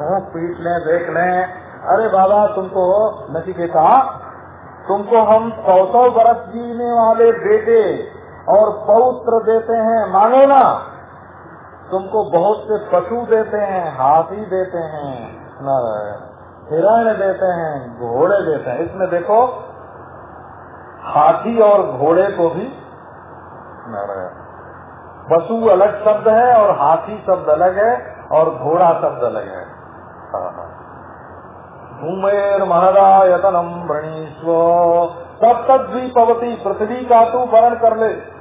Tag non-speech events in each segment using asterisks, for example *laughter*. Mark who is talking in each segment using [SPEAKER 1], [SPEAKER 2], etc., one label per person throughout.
[SPEAKER 1] ठोंक पीट लें, देख लें। अरे बाबा, तुमको नचिकेता तुमको हम सौ सौ बरस जीने वाले बेटे और पौत्र देते हैं मांगो ना? तुमको बहुत से पशु देते हैं, हाथी देते हैं, हिरण देते हैं, घोड़े देते हैं। इसमें देखो, हाथी और घोड़े को भी पशु अलग शब्द है और हाथी शब्द अलग है और घोड़ा शब्द अलग है। भूमेर महदायतनम वृणीस्व तब तक भी पवती पृथ्वी का तू वर्ण कर ले।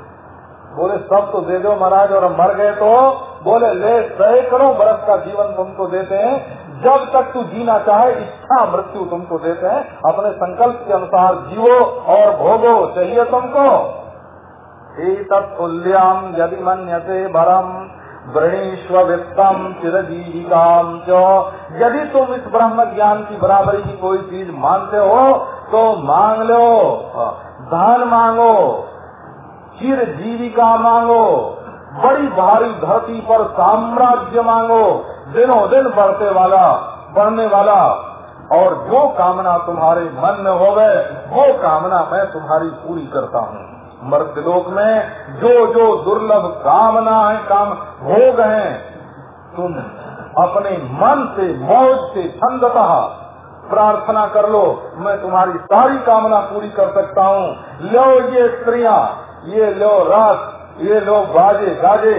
[SPEAKER 1] बोले, सब तो दे दो महाराज, और मर गए तो बोले, ले सैकड़ों बरस का जीवन तुमको देते हैं। जब तक तू जीना चाहे, इच्छा मृत्यु तुमको देते हैं। अपने संकल्प के अनुसार जीवो और भोगो, चाहिए तुमको। ही तत्ल्याम यदि मन्यते भरम। वृणीश्व वित्तम चिरजीविकाम च। यदि तुम इस ब्रह्म ज्ञान की बराबरी की कोई चीज़ मानते हो तो मांग लो। धन मांगो। चिर जीविका मांगो। बड़ी भारी धरती पर साम्राज्य मांगो। दिनों दिन बढ़ते वाला, बढ़ने वाला। और जो कामना तुम्हारे मन में हो गए वो कामना मैं तुम्हारी पूरी करता हूँ। मर्दलोक में जो जो दुर्लभ कामना है काम भोग है, तुम अपने मन से, मौज से, छंदता प्रार्थना कर लो, मैं तुम्हारी सारी कामना पूरी कर सकता हूँ। लो ये स्त्रियाँ, ये लो रात, ये लो बाजे, गाजे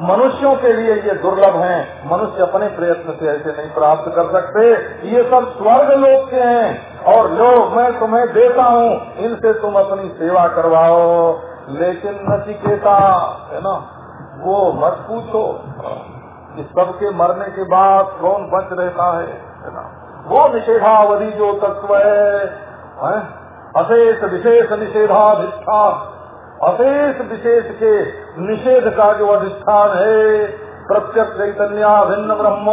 [SPEAKER 1] मनुष्यों के लिए ये दुर्लभ हैं। मनुष्य अपने प्रयत्न से ऐसे नहीं प्राप्त कर सकते। ये सब स्वर्ग लोग के हैं। और लो मैं तुम्हें देता हूँ, इनसे तुम अपनी सेवा करवाओ। लेकिन नचिकेता है ना? वो मत पूछो कि सबके मरने के बाद कौन बच रहता है है ना? वो निषेधावधि जो तत्व है? अशेष विशेष निषेधाधिष्ठा। अशेष विशेष के निषेध का जो अधिष्ठान है, प्रत्यक्ष चैतन्य भिन्न ब्रह्म,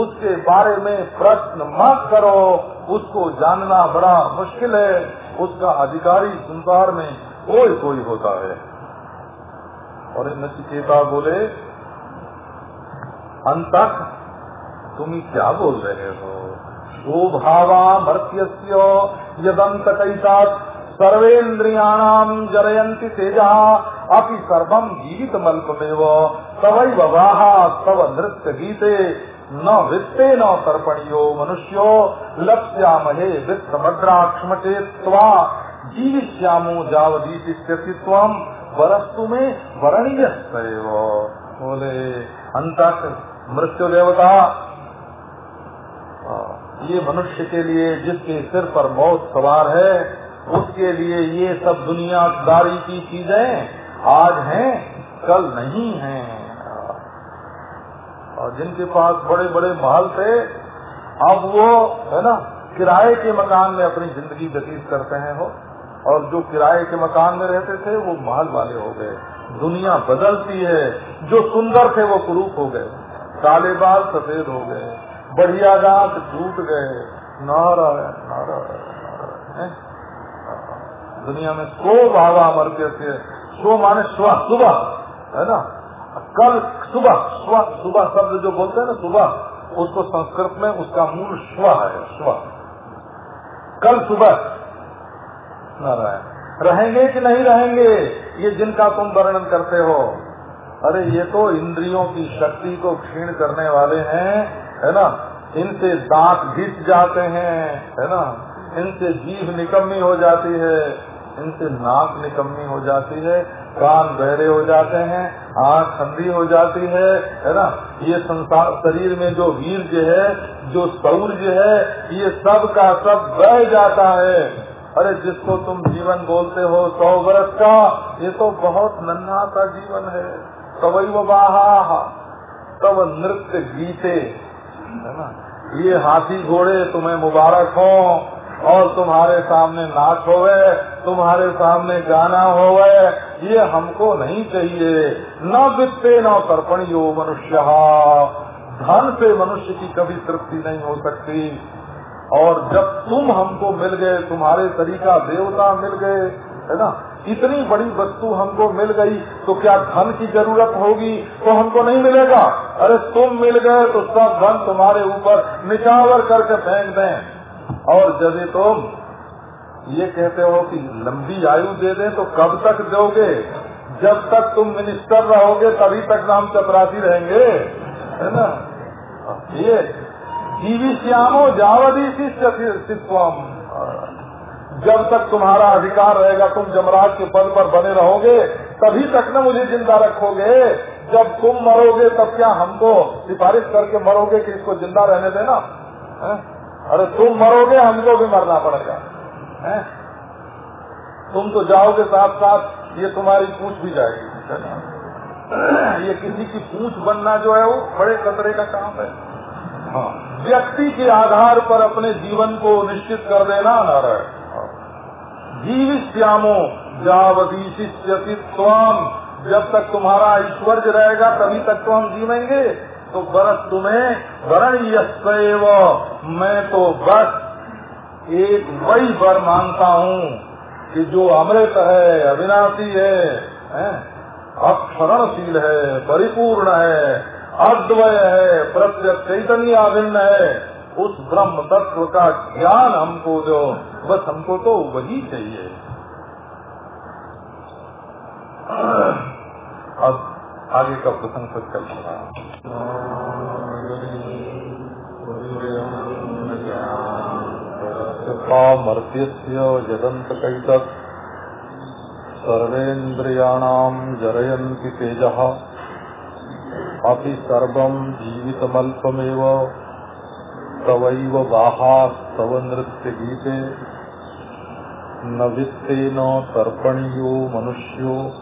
[SPEAKER 1] उसके बारे में प्रश्न मत करो। उसको जानना बड़ा मुश्किल है। उसका अधिकारी संसार में कोई कोई होता है। और नचिकेता बोले, अंत तुम क्या बोल रहे हो? स्वभावा मर्त्य यदंत कैसा सर्वेन्द्रियाणाम जरयंती तेजा। अपि सर्वम जीवित मल्पमेव तवई बवाहा तव नृत्य गीते न वित्ते न तर्पणियो मनुष्यो। लक्ष्यामहे वित्त मद्राक्षम चेत्वा जीविष्यामो जावदीतिस्थित्व वरस्तु में वरणीय बोले अंत मृत्यु देवता ये मनुष्य के लिए जिसके सिर पर मौत सवार है उसके लिए ये सब दुनियादारी की चीज़ें आज हैं, कल नहीं हैं। और जिनके पास बड़े बड़े महल थे, अब वो, है ना, किराए के मकान में अपनी ज़िंदगी व्यतीत करते हैं वो। और जो किराए के मकान में रहते थे, वो महल वाले हो गए। दुनिया बदलती है। जो सुंदर थे, वो कुरूप हो गए। काले बाल सफ़ेद हो गए। बढ़िया दांत टूट गए। नारायण नारायण नारायण दुनिया में सो भावा मरते थे। सो माने स्व, सुबह, है ना? कल सुबह, स्व, सुबह शब्द जो बोलते हैं ना, सुबह, उसको संस्कृत में उसका मूल स्व है, स्व। कल सुबह, नारायण। रहेंगे कि नहीं रहेंगे? ये जिनका तुम वर्णन करते हो। अरे, ये तो इंद्रियों की शक्ति को क्षीण करने वाले हैं, है ना? इनसे दांत घिस जाते हैं, है ना? इनसे जीव निकम्मी हो जाती है। इनसे नाक निकम्मी हो जाती है, कान बहरे हो जाते हैं, आँख ठंडी हो जाती है है ना? ये संसार, शरीर में जो वीर है, जो सौर्य है, ये सब का सब बह जाता है। अरे जिसको तुम जीवन बोलते हो, सौ वर्ष का, ये तो बहुत नन्हा सा जीवन है। तवई बाहा तब नृत्य गीते, है ना? ये हाथी घोड़े तुम्हें मुबारक हो और तुम्हारे सामने नाच हो गए तुम्हारे सामने गाना हो ये हमको नहीं चाहिए। न वित्ते, न तर्पणियो मनुष्य। धन से मनुष्य की कभी तृप्ति नहीं हो सकती। और जब तुम हमको मिल गए, तुम्हारे तरीका देवता मिल गए, है ना? इतनी बड़ी वस्तु हमको मिल गई तो क्या धन की ज़रूरत होगी? तो हमको नहीं मिलेगा। अरे तुम मिल गए तो सब धन तुम्हारे ऊपर निचावर करके फेंक दें। और यदि तुम ये कहते हो कि लंबी आयु दे दे तो कब तक दोगे? जब तक तुम मिनिस्टर रहोगे, तभी तक नाम चपरासी रहेंगे। है ना? ये जीविश्यामो जावदी शिष्यम जब तक तुम्हारा अधिकार रहेगा, तुम जमराज के पद पर बने रहोगे, तभी तक न मुझे ज़िंदा रखोगे। जब तुम मरोगे, तब क्या हमको सिफारिश करके मरोगे कि इसको ज़िंदा रहने देना? अरे तुम मरोगे हमको भी मरना पड़ेगा। है? तुम तो जाओगे साथ साथ, ये तुम्हारी पूछ भी जाएगी *clears throat* ये किसी की पूछ बनना जो है वो बड़े खतरे का काम है। हाँ। व्यक्ति के आधार पर अपने जीवन को निश्चित कर देना नारायण। जीविश्यामो जावदीशिष्यति स्वाम जब तक तुम्हारा ऐश्वर्य रहेगा, तभी तक तो हम जीवेंगे। तो बरस तुम्हें वरण यव मैं तो बस। एक वही वर मानता हूँ कि जो अमृत है अविनाशी है, है? अक्षरणशील है परिपूर्ण है अद्वय है प्रत्यक्ष चैतन्य अभिन्न है। उस ब्रह्म तत्व का ज्ञान हमको जो बस हमको तो वही चाहिए। अब आगे का प्रसंग सब चल रहा मर्त्य जदंत कैतक सर्वेन्द्रियाणाम जरयन्ति तेजः। अपि सर्वं जीवितमल्पमेव। तवैव बाहास्तव नृत्यगीते। न वित्तेन तर्पणीयो मनुष्यो।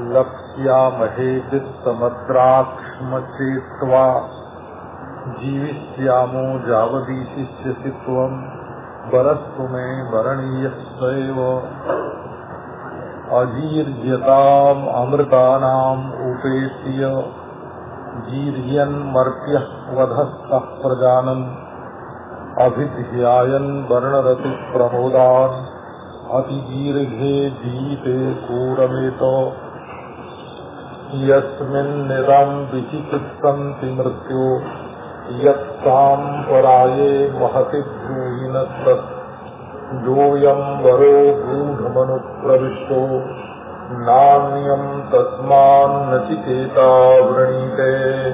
[SPEAKER 1] लक्ष्यामहे वित्तमद्राक्ष्मचेत्वा जीविष्यामो जावदीशिष्यसि वरस्तु मे वरणीयस्व अजीर्यताम् अमृतानाम् उपेत्य जीर्यन्मर्त्यः वधस्तः अभिध्यायन् वर्णरति प्रमोदान्। अतिदीर्घे जीते पूरमेत। यस्मिन्निदम् विचिकित्सन्ति मृत्यो। यत्ताम् पराये महति ब्रूहिणस्तत् योऽयम् वरो गूढमनुप्रविष्टो। नान्यम् तस्मान्नचिकेता वृणीते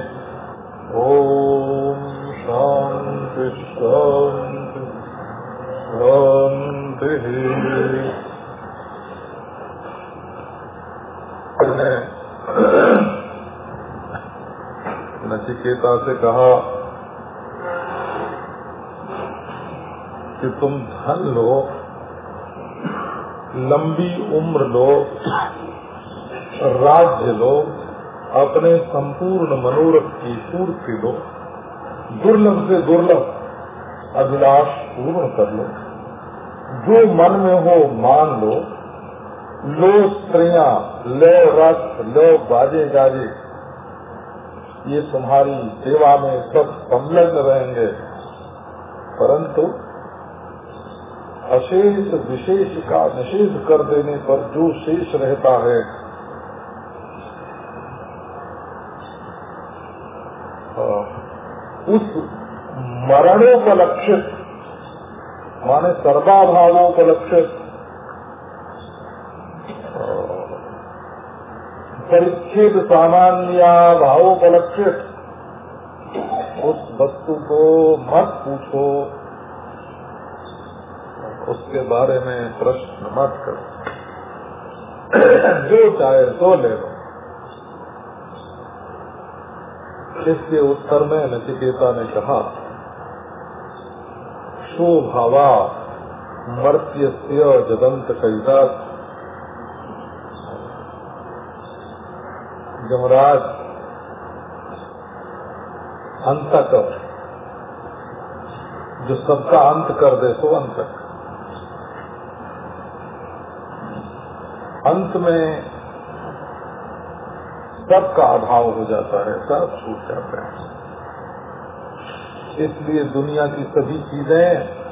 [SPEAKER 1] ॐ शान्ति शान्ति। नचिकेता से कहा कि तुम धन लो, लंबी उम्र लो, राज्य लो, अपने संपूर्ण मनोरथ की पूर्ति लो, दुर्लभ से दुर्लभ अभिलाष पूर्ण कर लो। जो मन में हो, मान लो। लो स्त्रिया, लो रस लो बाजे गाजे। ये तुम्हारी सेवा में सब संलग्न रहेंगे। परंतु अशेष विशेष का निषेध कर देने पर जो शेष रहता है। उस मरणोपलक्षित, माने सर्वाभावोपलक्षित परिच्छेद सामान्य भावोपलक्षित, उस वस्तु को मत पूछो। उसके बारे में प्रश्न मत करो। जो चाहे तो ले लो। इसके उत्तर में नचिकेता ने कहा, शोभावा मर्त्य जदंत कैदा जमराज अंतक जो सबका अंत कर दे सो अंतक अंत में सबका अभाव हो जाता है, सब छूट जाता है। इसलिए दुनिया की सभी चीज़ें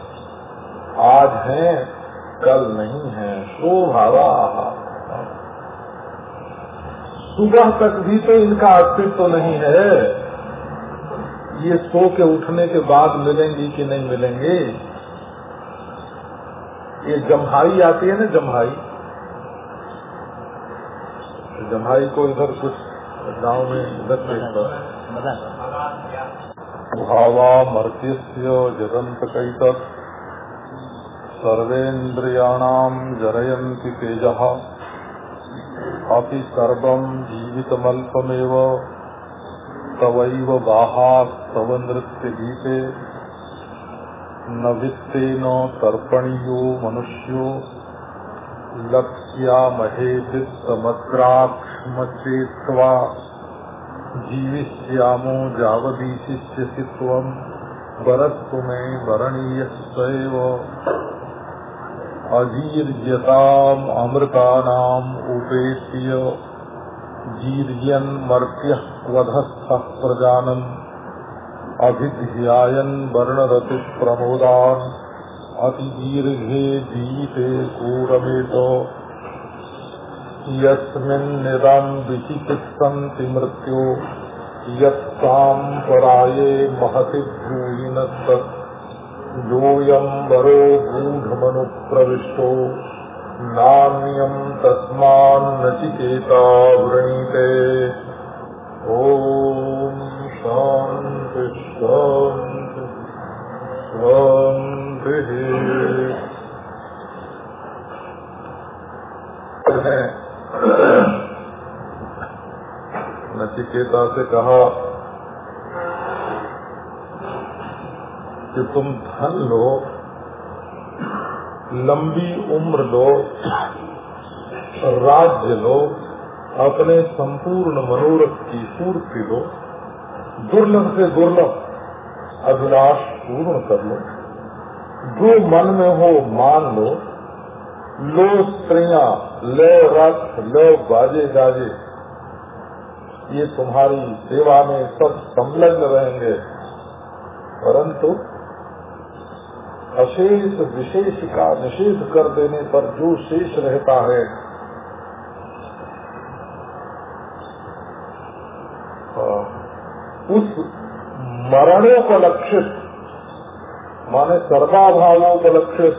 [SPEAKER 1] आज हैं, कल नहीं है, शोभावा। सुबह तक भी तो इनका अस्तित्व तो नहीं है। ये सो के उठने के बाद मिलेंगी कि नहीं मिलेंगे? ये जम्हाई आती है ना जम्हाई जम्हाई को इधर कुछ गाँव में इधर भावा मर्त्यस्य जगंत कैत सर्वेन्द्रियाणाम जरयन्ति तेजः। अपि सर्वं जीवितमल्पमेव। तवैव बाहास्तव नृत्यगीते। न वित्तेन तर्पणीयो मनुष्यो। लक्ष्यामहे वित्तमग्राक्ष्मचेत्वा जीविष्यामो जावदीशिष्यसि त्वम् वरस्तु मे वरणीयस्व अजीर्यताम् अमृतानाम् उपेत्य जीर्यन् क्वधस्थः प्रजानम् अभिध्यायन् वर्णरतिप्रमोदान् अतिदीर्घे जीते कूरमेत यस्मिन्निदम् विचिकित्सन्ति मृत्यो। यत्साम् पराये महति भूयिन तत् योऽयम् वरो गूढमनुप्रविष्टो। नान्यम् तस्मान्नचिकेता वृणीते ॐ शान्ति शान्ति, शान्तिः। नचिकेता से कहा कि तुम धन लो, लंबी उम्र लो, राज्य लो, अपने संपूर्ण मनोरथ की पूर्ति लो, दुर्लभ से दुर्लभ, अभिलाष पूर्ण कर लो। जो मन में हो, मान लो लो स्त्रिया, लो रथ, लो बाजे गाजे, ये तुम्हारी सेवा में सब संलग्न रहेंगे। परंतु अशेष, विशेष का निषेध कर देने पर जो शेष रहता है उस मरणोपलक्षित माने सर्वाभावोपलक्षित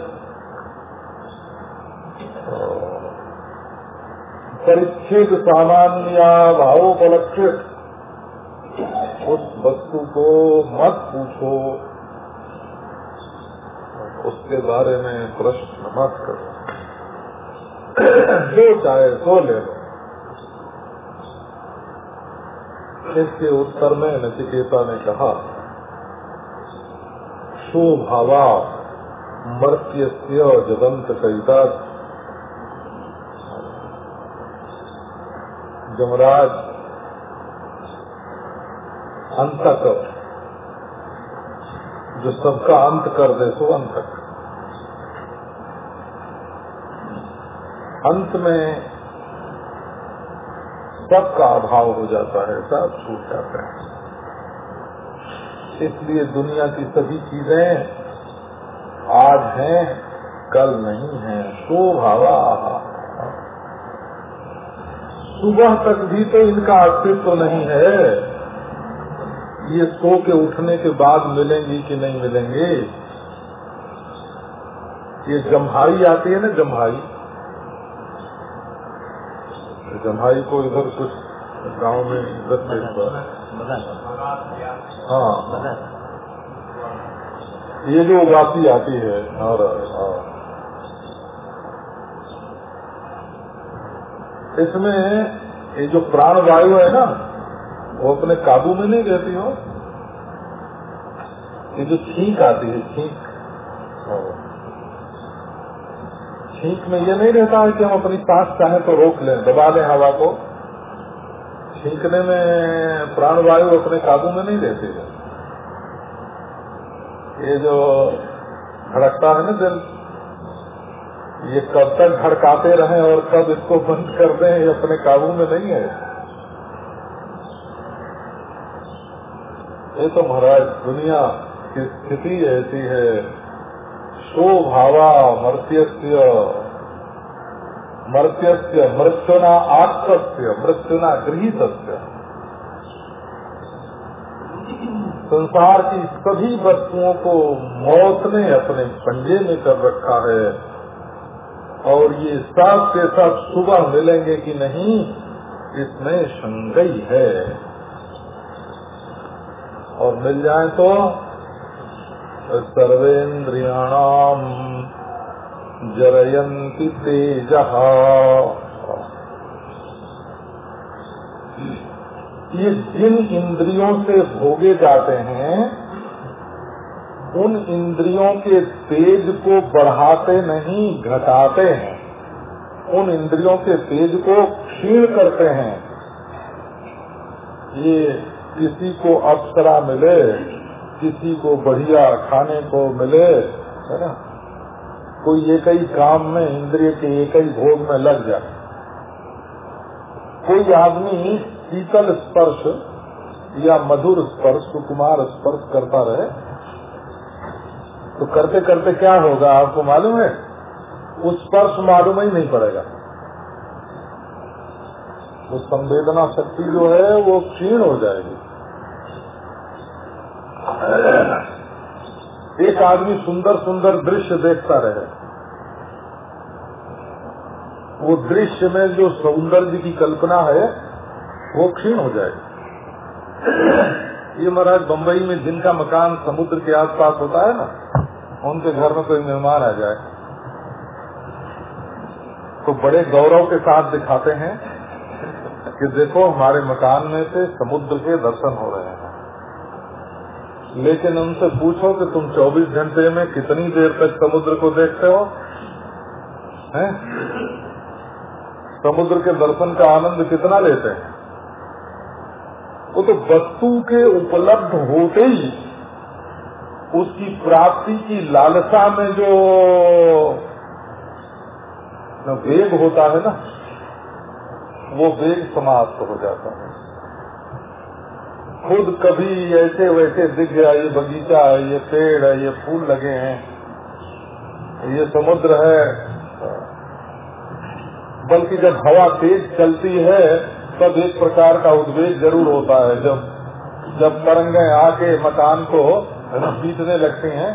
[SPEAKER 1] परिच्छेद सामान्य भावोपलक्षित उस वस्तु को मत पूछो। उसके बारे में प्रश्न मत करो। जो चाहे सो ले लो। इसके उत्तर में नचिकेता ने कहा शोभावा मर्त्य जगंत कविता जमराज अंतक जो सबका अंत कर दे, सो अंत अंत में सबका अभाव हो जाता है, सब छूट जाते हैं। इसलिए दुनिया की सभी चीज़ें आज हैं, कल नहीं है, शोभावा सुबह तक भी तो इनका अस्तित्व तो नहीं है। ये सो के उठने के बाद मिलेंगी कि नहीं मिलेंगे? ये जम्हाई आती है ना जम्हाई जम्हाई को इधर कुछ गाँव में इधर हाँ। ये जो उगासी आती है और हाँ। इसमें ये जो प्राण वायु है ना वो अपने काबू में नहीं रहती हो। ये जो छींक आती है छींक। छींक में ये नहीं रहता है कि हम अपनी सांस चाहे तो रोक लें दबा लें हवा को। छींकने में प्राणवायु अपने काबू में नहीं रहती है। ये जो धड़कता है ना दिल, ये कब तक धड़काते रहे और कब इसको बंद कर दें, ये अपने काबू में नहीं है। ये तो महाराज, दुनिया की स्थिति ऐसी है। शोभावा मर्त्यस्य मर्त्यस्य, मृत्युना आत्मस्य, मृत्युना गृहितस्य। संसार की सभी वस्तुओं को मौत ने अपने पंजे में कर रखा है। और ये साथ के साथ सुबह मिलेंगे कि नहीं, इसमें शंगई है। और मिल जाए तो सर्वेन्द्रियाणाम जरयंती तेज। ये जिन इंद्रियों से भोगे जाते हैं, उन इंद्रियों के तेज को बढ़ाते नहीं, घटाते हैं। उन इंद्रियों के तेज को क्षीण करते हैं। ये किसी को अप्सरा मिले, किसी को बढ़िया खाने को मिले, है ना? कोई एक ही काम में इंद्रिय के एक ही भोग में लग जाए। कोई आदमी शीतल स्पर्श या मधुर स्पर्श, सुकुमार स्पर्श करता रहे तो करते करते क्या होगा, आपको मालूम है? उस स्पर्श मालूम ही नहीं पड़ेगा। वो संवेदना शक्ति जो है, वो क्षीण हो जाएगी। एक आदमी सुंदर सुंदर दृश्य देखता रहे। वो दृश्य में जो सौंदर्य की कल्पना है, वो क्षीण हो जाए ये महाराज बम्बई में जिनका मकान समुद्र के आसपास होता है ना, उनके घर में कोई मेहमान आ जाए। तो बड़े गौरव के साथ दिखाते हैं कि देखो, हमारे मकान में से समुद्र के दर्शन हो रहे हैं। लेकिन उनसे पूछो कि तुम 24 घंटे में कितनी देर तक समुद्र को देखते हो? हैं? समुद्र के दर्शन का आनंद कितना लेते हैं? वो तो वस्तु के उपलब्ध होते ही उसकी प्राप्ति की लालसा में जो वेग होता है ना, वो वेग समाप्त हो जाता है। खुद कभी ऐसे वैसे दिख गया, ये बगीचा है, ये पेड़ है, ये फूल लगे हैं, ये समुद्र है। बल्कि जब हवा तेज चलती है, तब एक प्रकार का उद्वेग ज़रूर होता है। जब जब तरंगे आके मकान को पीटने लगती हैं,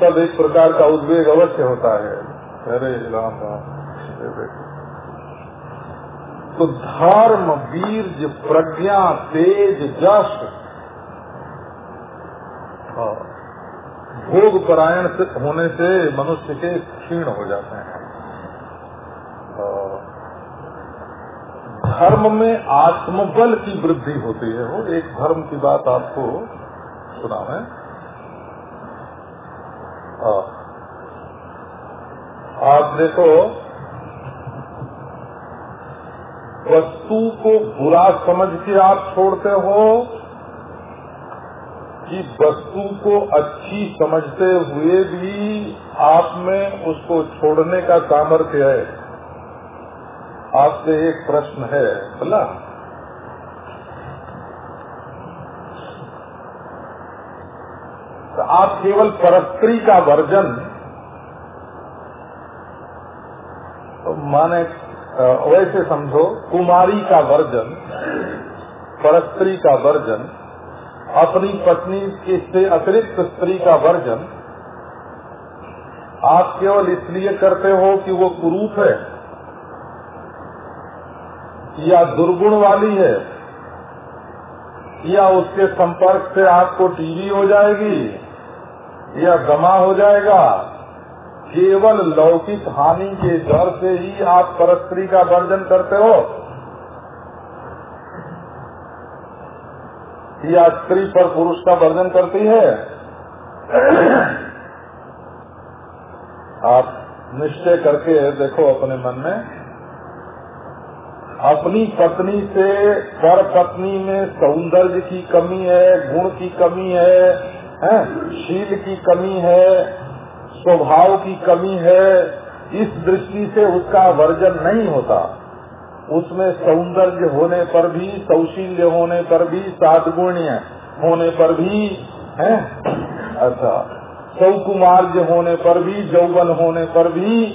[SPEAKER 1] तब एक प्रकार का उद्वेग अवश्य होता है। अरे राम राम तो धर्म, वीर प्रज्ञा, तेज, जश भोग परायण होने से मनुष्य के क्षीण हो जाते हैं। धर्म में आत्मबल की वृद्धि होती है। वो एक धर्म की बात आपको सुना है, आप देखो वस्तु को बुरा समझ के आप छोड़ते हो, कि वस्तु को अच्छी समझते हुए भी आप में उसको छोड़ने का सामर्थ्य है? आपसे एक प्रश्न है, बोला। तो आप केवल परस्त्री का वर्जन तो माने वैसे समझो, कुमारी का वर्जन, परस्त्री का वर्जन, अपनी पत्नी के से अतिरिक्त स्त्री का वर्जन, आप केवल इसलिए करते हो कि वो कुरूप है, या दुर्गुण वाली है, या उसके संपर्क से आपको टीवी हो जाएगी, या दमा हो जाएगा केवल लौकिक हानि के डर से ही आप परस्त्री का वर्जन करते हो। या स्त्री पर पुरुष का वर्जन करती है। *clears throat* आप निश्चय करके देखो अपने मन में अपनी पत्नी से पर पत्नी में सौंदर्य की कमी है गुण की कमी है, है शील की कमी है स्वभाव की कमी है, इस दृष्टि से उसका वर्जन नहीं होता। उसमें सौंदर्य होने पर भी सौशील्य होने पर भी साधगुण्य होने पर भी, है? अच्छा सौकुमार्य होने पर भी जौवन होने पर भी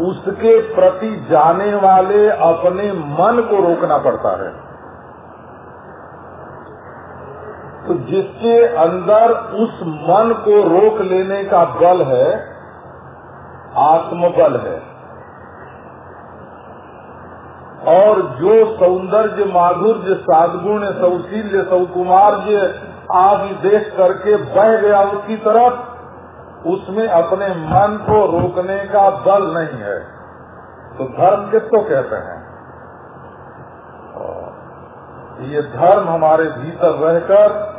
[SPEAKER 1] उसके प्रति जाने वाले अपने मन को रोकना पड़ता है। तो जिसके अंदर उस मन को रोक लेने का बल है, आत्मबल है। और जो सौंदर्य, माधुर्य साधगुण सौशील्य, सौकुमार्य आदि देख करके बह गया उसकी तरफ़, उसमें अपने मन को रोकने का बल नहीं है। तो धर्म किसको कहते हैं? ये धर्म हमारे भीतर रहकर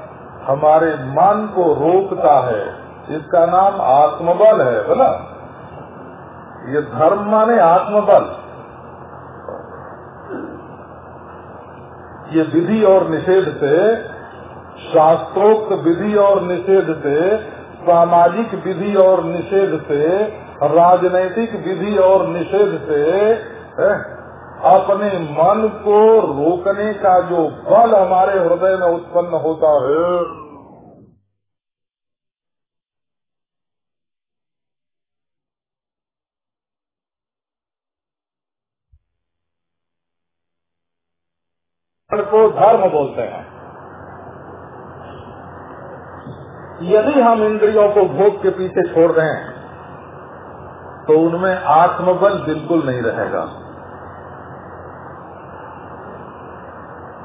[SPEAKER 1] हमारे मन को रोकता है। इसका नाम आत्मबल है, बोला। ये धर्म माने आत्मबल। ये विधि और निषेध से, शास्त्रोक्त विधि और निषेध से, सामाजिक विधि और निषेध से, राजनैतिक विधि और निषेध से अपने मन को रोकने का जो बल हमारे हृदय में उत्पन्न होता है को धर्म बोलते हैं। यदि हम इंद्रियों को भोग के पीछे छोड़ दें तो उनमें आत्मबल बिल्कुल नहीं रहेगा।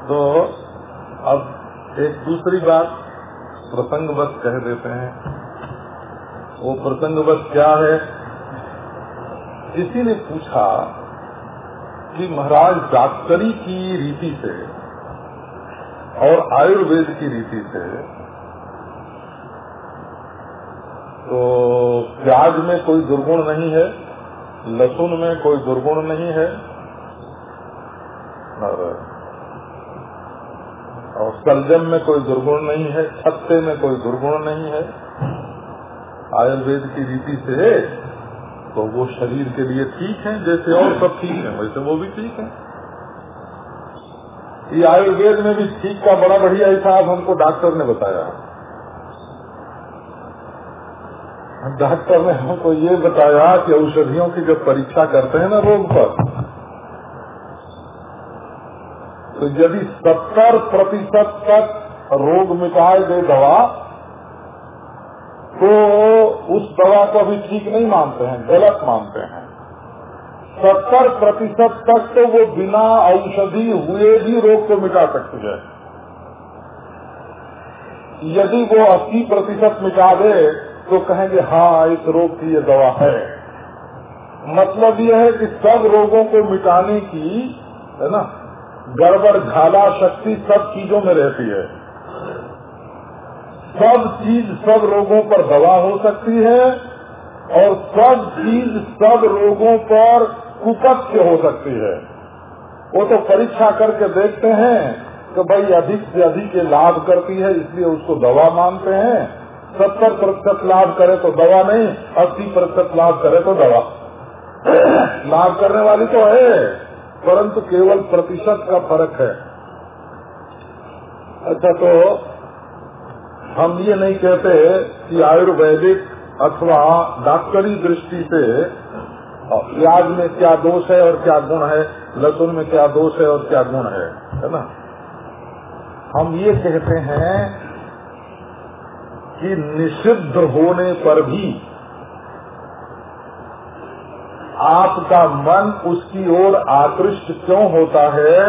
[SPEAKER 1] तो अब एक दूसरी बात प्रसंगवत कह देते हैं। वो प्रसंगवत क्या है? किसी ने पूछा कि महाराज डॉक्टरी की रीति से और आयुर्वेद की रीति से तो प्याज में कोई दुर्गुण नहीं है लहसुन में कोई दुर्गुण नहीं है। और, और सलजम में कोई दुर्गुण नहीं है, छत्ते में कोई दुर्गुण नहीं है। आयुर्वेद की रीति से तो वो शरीर के लिए ठीक है, जैसे और सब ठीक है, वैसे वो भी ठीक है। ये आयुर्वेद में भी ठीक का बड़ा बढ़िया हिसाब हमको डॉक्टर ने बताया। डॉक्टर ने हमको ये बताया कि औषधियों की जब परीक्षा करते हैं ना रोग पर तो यदि सत्तर प्रतिशत तक रोग मिटाए दे दवा तो उस दवा को भी ठीक नहीं मानते हैं, गलत मानते हैं। सत्तर प्रतिशत तक तो वो बिना औषधि हुए भी रोग को मिटा सकती है। यदि वो अस्सी प्रतिशत मिटा दे तो कहेंगे हाँ इस रोग की ये दवा है। मतलब यह है कि सब रोगों को मिटाने की, है ना गड़बड़ झाला शक्ति सब चीज़ों में रहती है। सब चीज़ सब रोगों पर दवा हो सकती है और सब चीज़ सब रोगों पर कुपथ्य हो सकती है। वो तो परीक्षा करके देखते हैं कि भाई अधिक से अधिक लाभ करती है, इसलिए उसको दवा मानते हैं। सत्तर प्रतिशत लाभ करे तो दवा नहीं, अस्सी प्रतिशत लाभ करे तो दवा। *clears throat* लाभ करने वाली तो है। परंतु केवल प्रतिशत का फ़र्क है। अच्छा तो हम ये नहीं कहते कि आयुर्वेदिक अथवा डॉक्टरी दृष्टि से प्याज में क्या दोष है और क्या गुण है लहसुन में क्या दोष है और क्या गुण है है ना? हम ये कहते हैं कि निषिद्ध होने पर भी आपका मन उसकी ओर आकृष्ट क्यों होता है?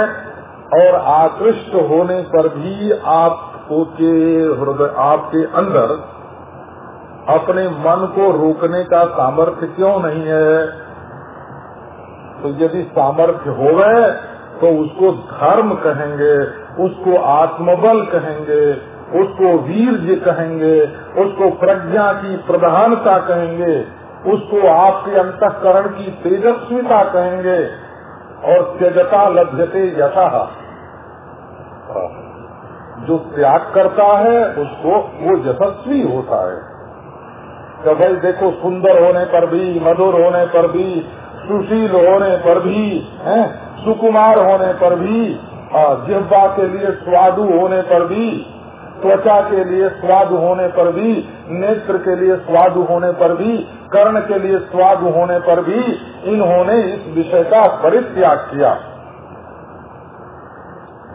[SPEAKER 1] और आकृष्ट होने पर भी आपको के हृदय, आपके अंदर अपने मन को रोकने का सामर्थ्य क्यों नहीं है? तो यदि सामर्थ्य हो गए तो उसको धर्म कहेंगे, उसको आत्मबल कहेंगे, उसको वीर्य कहेंगे, उसको प्रज्ञा की प्रधानता कहेंगे। उसको आपके अंतकरण की तेजस्विता कहेंगे और त्यजता लभ्यते यथा जो त्याग करता है, उसको वो यशस्वी होता है। तो भाई देखो, सुंदर होने पर भी, मधुर होने पर भी, सुशील होने पर भी, है, सुकुमार होने पर भी जिह्वा के लिए स्वादु होने पर भी त्वचा के लिए स्वाद होने पर भी, नेत्र के लिए स्वाद होने पर भी, कर्ण के लिए स्वाद होने पर भी इन्होंने इस विषय का परित्याग किया।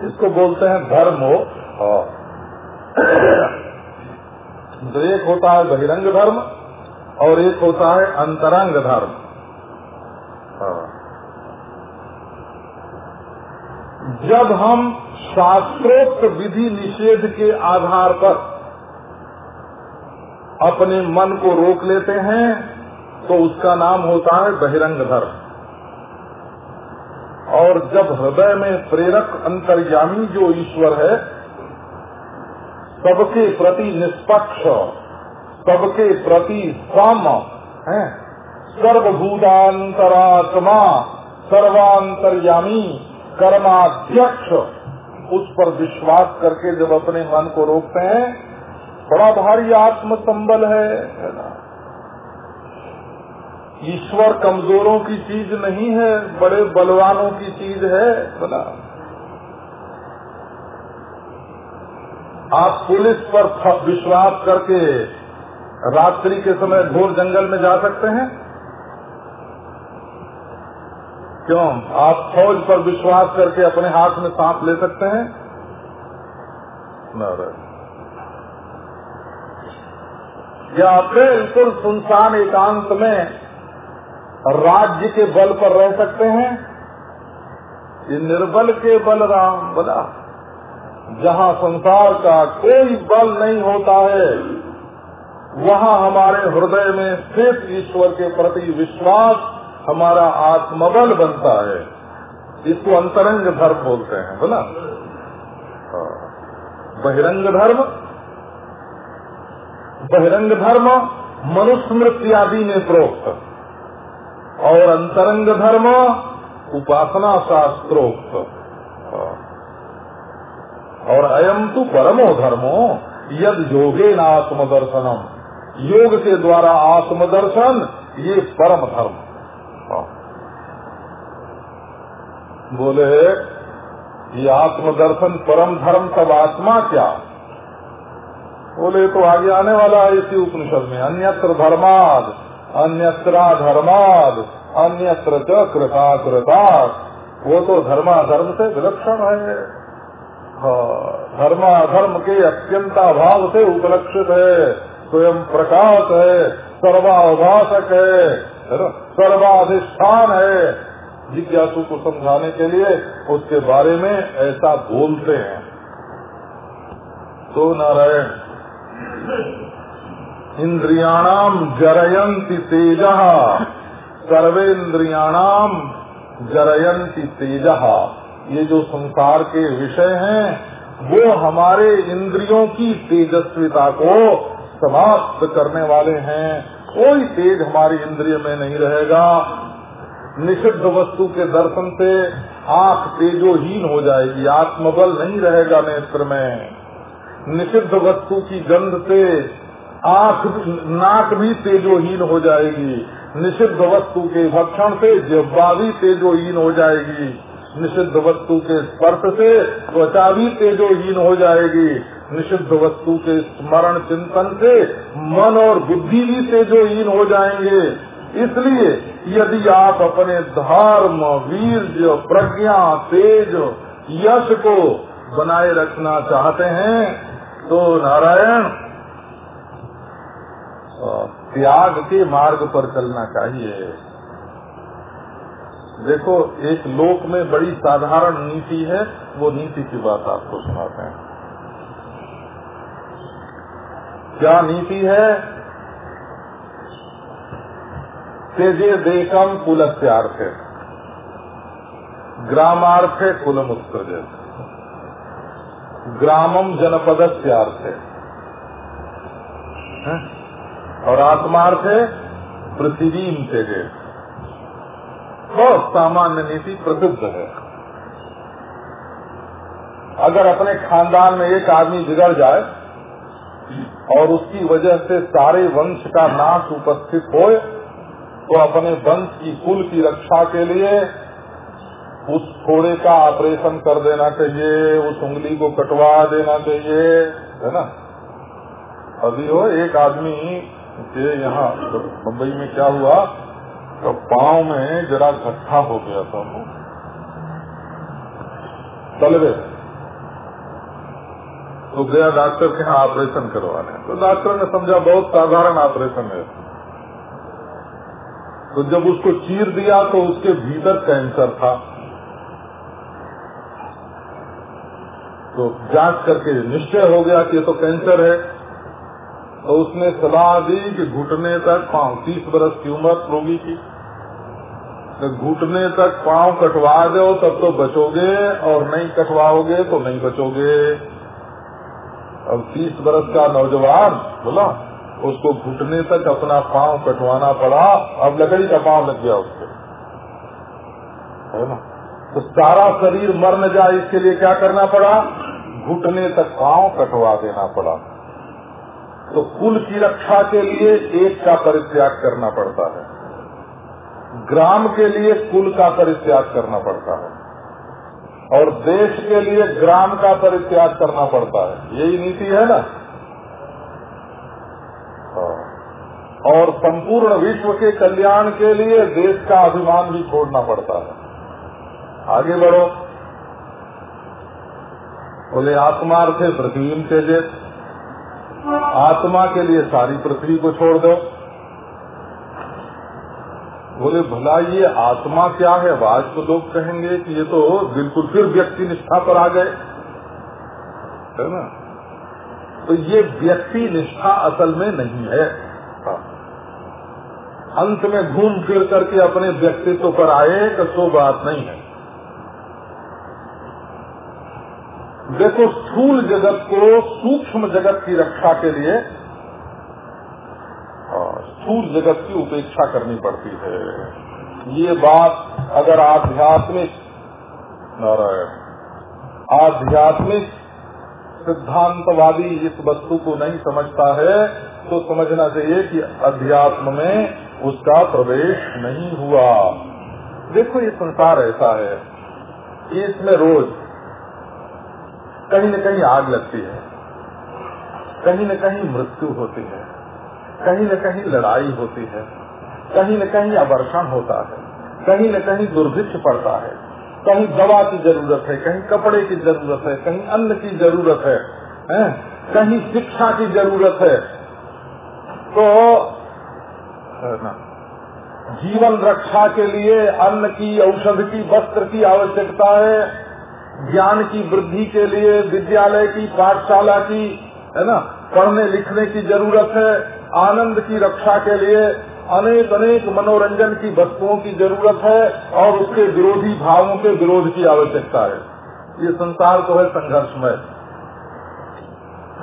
[SPEAKER 1] इसको बोलते हैं धर्म हो। तो एक होता है बहिरंग धर्म और एक होता है अंतरंग धर्म। जब हम शास्त्रोक्त विधि निषेध के आधार पर अपने मन को रोक लेते हैं तो उसका नाम होता है बहिरंग धर्म। और जब हृदय में प्रेरक अंतर्यामी जो ईश्वर है, सबके प्रति निष्पक्ष, सबके प्रति सम, है, सर्वभूतांतरात्मा, सर्वांतर्यामी, कर्माध्यक्ष उस पर विश्वास करके जब अपने मन को रोकते हैं, बड़ा भारी आत्म संबल है ईश्वर कमजोरों की चीज़ नहीं है, बड़े बलवानों की चीज़ है बोला आप पुलिस पर विश्वास करके रात्रि के समय घोर जंगल में जा सकते हैं। क्यों? आप फौज पर विश्वास करके अपने हाथ में सांप ले सकते हैं? या बिल्कुल सुनसान एकांत में राज्य के बल पर रह सकते हैं? ये निर्बल के बल राम बोला, जहाँ संसार का कोई बल नहीं होता है, वहाँ हमारे हृदय में स्थित ईश्वर के प्रति विश्वास हमारा आत्मबल बनता है। इसको अंतरंग धर्म बोलते हैं बोला बहिरंग धर्म बहिरंग धर्म मनुस्मृति आदि में प्रोक्त। और अंतरंग धर्म उपासना शास्त्रोक्त। और अयम तो परमो धर्मो यद योगे न आत्मदर्शनम योग के द्वारा आत्मदर्शन, ये परम धर्म। बोले ये आत्मदर्शन परम धर्म तब आत्मा क्या? बोले तो आगे आने वाला है इसी उपनिषद में। अन्यत्र धर्माद, अन्यत्रा धर्माद अन्यत्र कृता कृता वो तो धर्मा धर्म से विलक्षण है। धर्मा धर्म के अत्यंताभाव से उपलक्षित है, स्वयं प्रकाश है सर्वाभाषक है। सर्वाधिष्ठान है। जिज्ञासु को समझाने के लिए उसके बारे में ऐसा बोलते हैं। तो नारायण। इंद्रियाणाम जरयंती तेज। सर्वेन्द्रियाणाम जरयंती तेज। ये जो संसार के विषय हैं, वो हमारे इंद्रियों की तेजस्विता को समाप्त करने वाले हैं। कोई तेज हमारी इंद्रिय में नहीं रहेगा। निषिद्ध वस्तु के दर्शन से आँख तेजोहीन हो जाएगी, आत्मबल नहीं रहेगा नेत्र में। निषिद्ध वस्तु की गंध से आँख नाक भी तेजोहीन हो जाएगी। निषिद्ध वस्तु के भक्षण से जिब्बा भी तेजोहीन हो जाएगी। निषिद्ध वस्तु के स्पर्श से त्वचा भी तेजोहीन हो जाएगी। निषिद्ध वस्तु के स्मरण चिंतन से मन और बुद्धि भी तेजोहीन हो जाएँगे। इसलिए यदि आप अपने धर्म वीर प्रज्ञा, तेज, यश को बनाए रखना चाहते हैं तो नारायण त्याग के मार्ग पर चलना चाहिए। देखो, एक लोक में बड़ी साधारण नीति है, वो नीति की बात आपको सुनाते हैं। क्या नीति है। तेजे देकम ग्रामार्थ है कुलम उत्सर्ज ग्रामम जनपद से और आत्मार्थ है पृथ्वी तेजे। बहुत सामान्य नीति प्रसिद्ध है। अगर अपने खानदान में एक आदमी बिगड़ जाए और उसकी वजह से सारे वंश का नाश उपस्थित हो तो अपने वंश की कुल की रक्षा के लिए उस थोड़े का ऑपरेशन कर देना चाहिए, उस उंगली को कटवा देना चाहिए, है ना? अभी वो एक आदमी के यहाँ, मुंबई में क्या हुआ तो पाँव में जरा घट्टा हो गया था। तलवे तो गया डॉक्टर के यहाँ ऑपरेशन करवाने। तो डॉक्टर ने समझा, बहुत साधारण ऑपरेशन है। तो जब उसको चीर दिया तो उसके भीतर कैंसर था। तो जाँच करके निश्चय हो गया कि ये तो कैंसर है। तो उसने सलाह दी कि घुटने तक पाँव, तीस बरस की उम्र रोगी की। तो घुटने तक पाँव कटवा दो, तब तो बचोगे, और नहीं कटवाओगे तो नहीं बचोगे। अब तीस बरस का नौजवान, बोला, उसको घुटने तक अपना पाँव कटवाना पड़ा, अब लकड़ी का पाँव लग गया उसके। है ना? तो सारा शरीर मर न जाए, इसके लिए क्या करना पड़ा? घुटने तक पाँव कटवा देना पड़ा। तो कुल की रक्षा के लिए एक का परित्याग करना पड़ता है। ग्राम के लिए कुल का परित्याग करना पड़ता है। और देश के लिए ग्राम का परित्याग करना पड़ता है। यही नीति है ना? और संपूर्ण विश्व के कल्याण के लिए देश का अभिमान भी छोड़ना पड़ता है। आगे बढ़ो। बोले, आत्मा थे पृथ्वी तेजे आत्मा के लिए सारी पृथ्वी को छोड़ दो। बोले, भला ये आत्मा क्या है? आज तो लोग कहेंगे कि ये तो बिल्कुल फिर व्यक्ति निष्ठा पर आ गए। है ना? तो ये व्यक्ति निष्ठा असल में नहीं है। अंत में घूम फिर करके अपने व्यक्तित्व पर आए तो सो बात नहीं है। देखो, स्थूल जगत को सूक्ष्म जगत की रक्षा के लिए स्थूल जगत की उपेक्षा करनी पड़ती है। ये बात अगर आध्यात्मिक, नारायण, आध्यात्मिक सिद्धांतवादी इस वस्तु को नहीं समझता है तो समझना चाहिए कि अध्यात्म में उसका प्रवेश नहीं हुआ। देखो, ये संसार ऐसा है। इसमें रोज कहीं न कहीं आग लगती है। कहीं न कहीं मृत्यु होती है। कहीं न कहीं लड़ाई होती है कहीं न कहीं आवर्षण होता है कहीं न कहीं दुर्भिक्ष पड़ता है। कहीं दवा की ज़रूरत है कहीं कपड़े की ज़रूरत है कहीं अन्न की ज़रूरत है, है? कहीं शिक्षा की ज़रूरत है। तो जीवन रक्षा के लिए अन्न की औषध की वस्त्र की आवश्यकता है ज्ञान की वृद्धि के लिए विद्यालय की पाठशाला की है ना पढ़ने लिखने की ज़रूरत है। आनंद की रक्षा के लिए अनेक अनेक मनोरंजन की वस्तुओं की ज़रूरत है और उसके विरोधी भावों के विरोध की आवश्यकता है। ये संसार तो है संघर्षमय।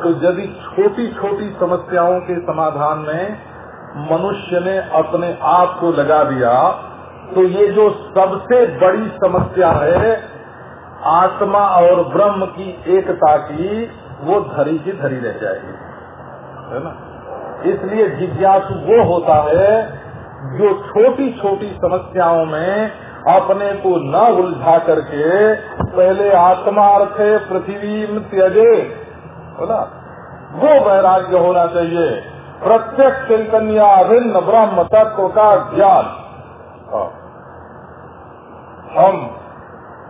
[SPEAKER 1] तो यदि छोटी छोटी समस्याओं के समाधान में मनुष्य ने अपने आप को लगा दिया तो ये जो सबसे बड़ी समस्या है, आत्मा और ब्रह्म की एकता की, वो धरी की धरी रह जाएगी। है ना? इसलिए जिज्ञासु वो होता है जो छोटी छोटी समस्याओं में अपने को न उलझा करके पहले आत्मा अर्थे पृथ्वी त्यजे। बोला? वो वैराग्य होना चाहिए। प्रत्यक्ष चैतन्य भिन्न ब्रह्म तत्व का ज्ञान। हम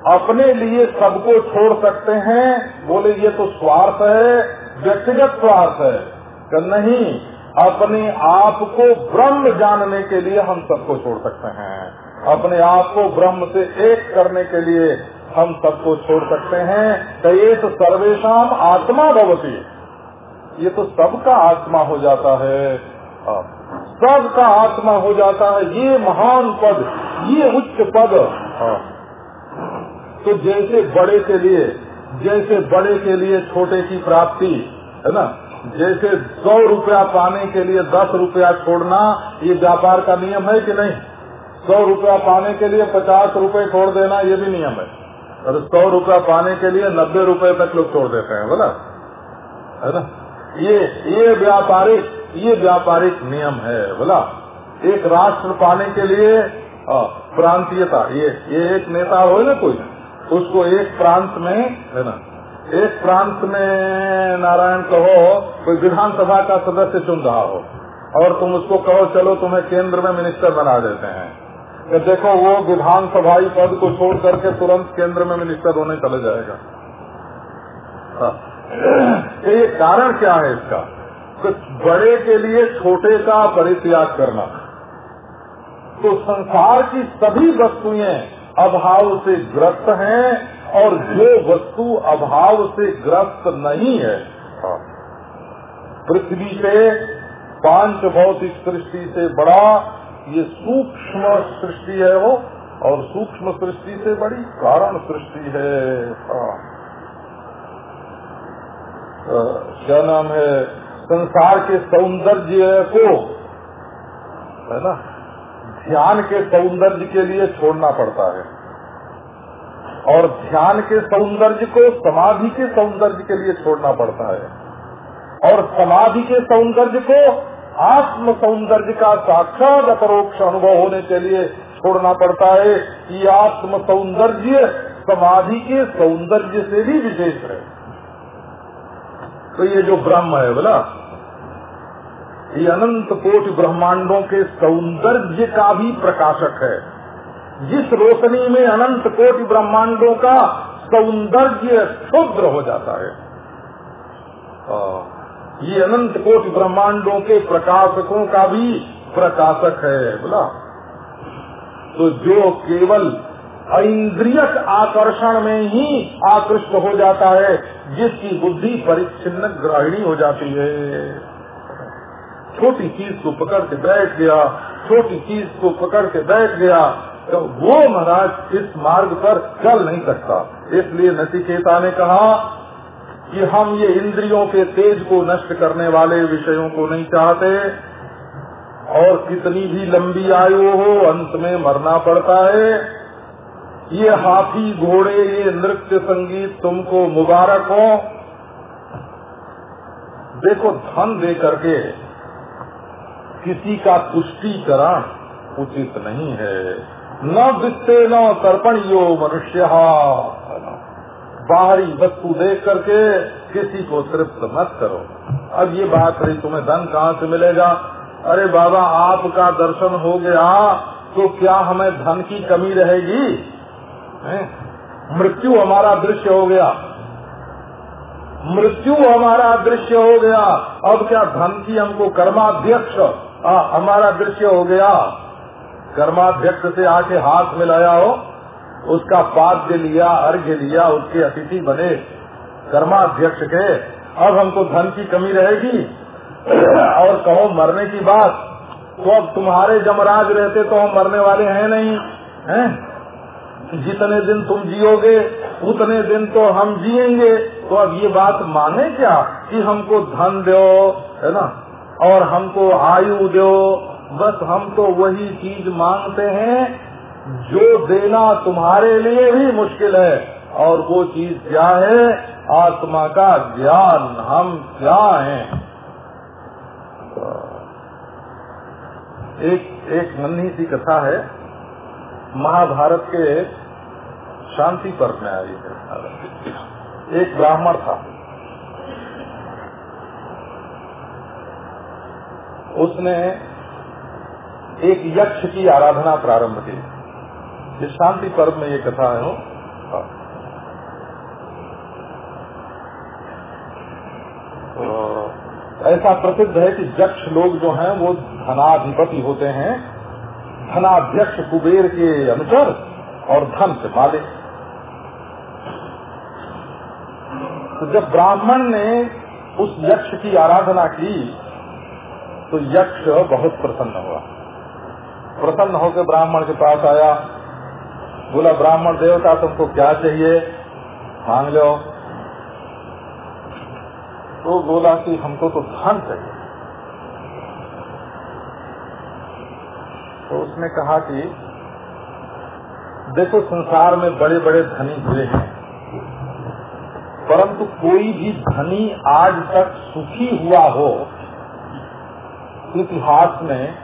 [SPEAKER 1] अपने लिए सबको छोड़ सकते हैं। बोले, ये तो स्वार्थ है, व्यक्तिगत स्वार्थ है। नहीं? अपने आप को ब्रह्म जानने के लिए हम सबको छोड़ सकते हैं। अपने आप को ब्रह्म से एक करने के लिए हम सबको छोड़ सकते हैं। तो ये तो सर्वेशम आत्मा भवती। ये तो सबका आत्मा हो जाता है। सबका आत्मा हो जाता है। ये महान पद, ये उच्च पद। तो जैसे बड़े के लिए, जैसे बड़े के लिए छोटे की प्राप्ति, है ना? जैसे सौ रुपया पाने के लिए दस रुपया छोड़ना, ये व्यापार का नियम है कि नहीं? सौ रुपया पाने के लिए पचास रुपए छोड़ देना, ये भी नियम है। और सौ रुपया पाने के लिए नब्बे रुपए तक लोग छोड़ देते हैं, बोला? है ना? ये ये व्यापारिक ये व्यापारिक नियम है, बोला? एक राष्ट्र पाने के लिए प्रांतीयता, ये ये एक नेता हो ना कोई? उसको एक प्रांत में, है ना एक प्रांत में नारायण कहो, कोई विधानसभा का सदस्य चुन रहा हो, और तुम उसको कहो, चलो तुम्हें केंद्र में मिनिस्टर बना देते हैं। तो देखो, वो विधानसभाई पद को छोड़ करके तुरंत केंद्र में मिनिस्टर होने चले जाएगा। हाँ। तो ये कारण क्या है इसका? कुछ बड़े के लिए छोटे का परित्याग करना। तो संसार की सभी वस्तुएँ अभाव से ग्रस्त हैं और जो वस्तु अभाव से ग्रस्त नहीं है, पृथ्वी से, पाँच भौतिक सृष्टि से बड़ा, ये सूक्ष्म सृष्टि है वो, और सूक्ष्म सृष्टि से बड़ी कारण सृष्टि है। क्या नाम है? संसार के सौंदर्य को, है ना? ध्यान के सौंदर्य के लिए छोड़ना पड़ता है। और ध्यान के सौंदर्य को समाधि के सौंदर्य के लिए छोड़ना पड़ता है। और समाधि के सौंदर्य को आत्म सौंदर्य का साक्षात अपरोक्ष अनुभव होने के लिए छोड़ना पड़ता है कि आत्म सौंदर्य समाधि के सौंदर्य से भी विशेष है। तो ये जो ब्रह्म है बोला, ये अनंत कोट ब्रह्मांडों के सौंदर्य का भी प्रकाशक है। जिस रोशनी में अनंत कोटि ब्रह्मांडों का सौंदर्य क्षुद्र हो जाता है। ये अनंत कोटि ब्रह्मांडों के प्रकाशकों का भी प्रकाशक है, बोला। तो जो केवल इंद्रियक आकर्षण में ही आकृष्ट हो जाता है, जिसकी बुद्धि परिच्छिन्न ग्रहणी हो जाती है। छोटी चीज़ को पकड़ के बैठ गया, छोटी चीज़ को पकड़ के बैठ गया तो वो महाराज इस मार्ग पर चल नहीं सकता। इसलिए नचिकेता ने कहा कि हम ये इंद्रियों के तेज को नष्ट करने वाले विषयों को नहीं चाहते, और कितनी भी लंबी आयु हो, अंत में मरना पड़ता है। ये हाथी घोड़े, ये नृत्य संगीत तुमको मुबारक हो। देखो, धन दे करके किसी का तुष्टिकरण उचित नहीं है। न वित्ते न तर्पण यो मनुष्य। बाहरी वस्तु देख करके किसी को तृप्त मत करो। अब ये बात रही, तुम्हें धन कहाँ से मिलेगा? अरे बाबा, आपका दर्शन हो गया तो क्या हमें धन की कमी रहेगी? मृत्यु हमारा दृश्य हो गया। मृत्यु हमारा दृश्य हो गया। अब क्या धन की हमको कर्माध्यक्ष हमारा दृश्य हो गया? कर्माध्यक्ष से आके हाथ मिलाया हो, उसका पाद्य लिया, अर्घ्य लिया, उसके अतिथि बने कर्माध्यक्ष के। अब हमको धन की कमी रहेगी। *clears throat* और कहो, मरने की बात। तो अब तुम्हारे जमराज रहते तो हम मरने वाले हैं नहीं, हैं? जितने दिन तुम जियोगे, उतने दिन तो हम जिएँगे। तो अब ये बात माने क्या? कि हमको धन दो, है ना? और हमको आयु दो बस हम तो वही चीज़ मांगते हैं, जो देना तुम्हारे लिए भी मुश्किल है। और वो चीज़ क्या है? आत्मा का ज्ञान। हम क्या हैं? एक एक नन्ही सी कथा है। महाभारत के शांति पर्व में आई है। एक ब्राह्मण था। उसने एक यक्ष की आराधना प्रारंभ की। ये शांति पर्व में ये कथा है, हो। तो ऐसा प्रसिद्ध है कि यक्ष लोग जो हैं, वो धनाधिपति होते हैं। धनाध्यक्ष कुबेर के अनुसार और धन से मालिक। तो जब ब्राह्मण ने उस यक्ष की आराधना की तो यक्ष बहुत प्रसन्न हुआ। प्रसन्न होकर ब्राह्मण के पास आया। बोला, ब्राह्मण देवता, तुमको क्या चाहिए? मांग लो। तो बोला कि हमको तो धन चाहिए। तो उसने कहा कि, देखो, संसार में बड़े बड़े धनी हुए हैं। परंतु कोई भी धनी आज तक सुखी हुआ हो, इतिहास में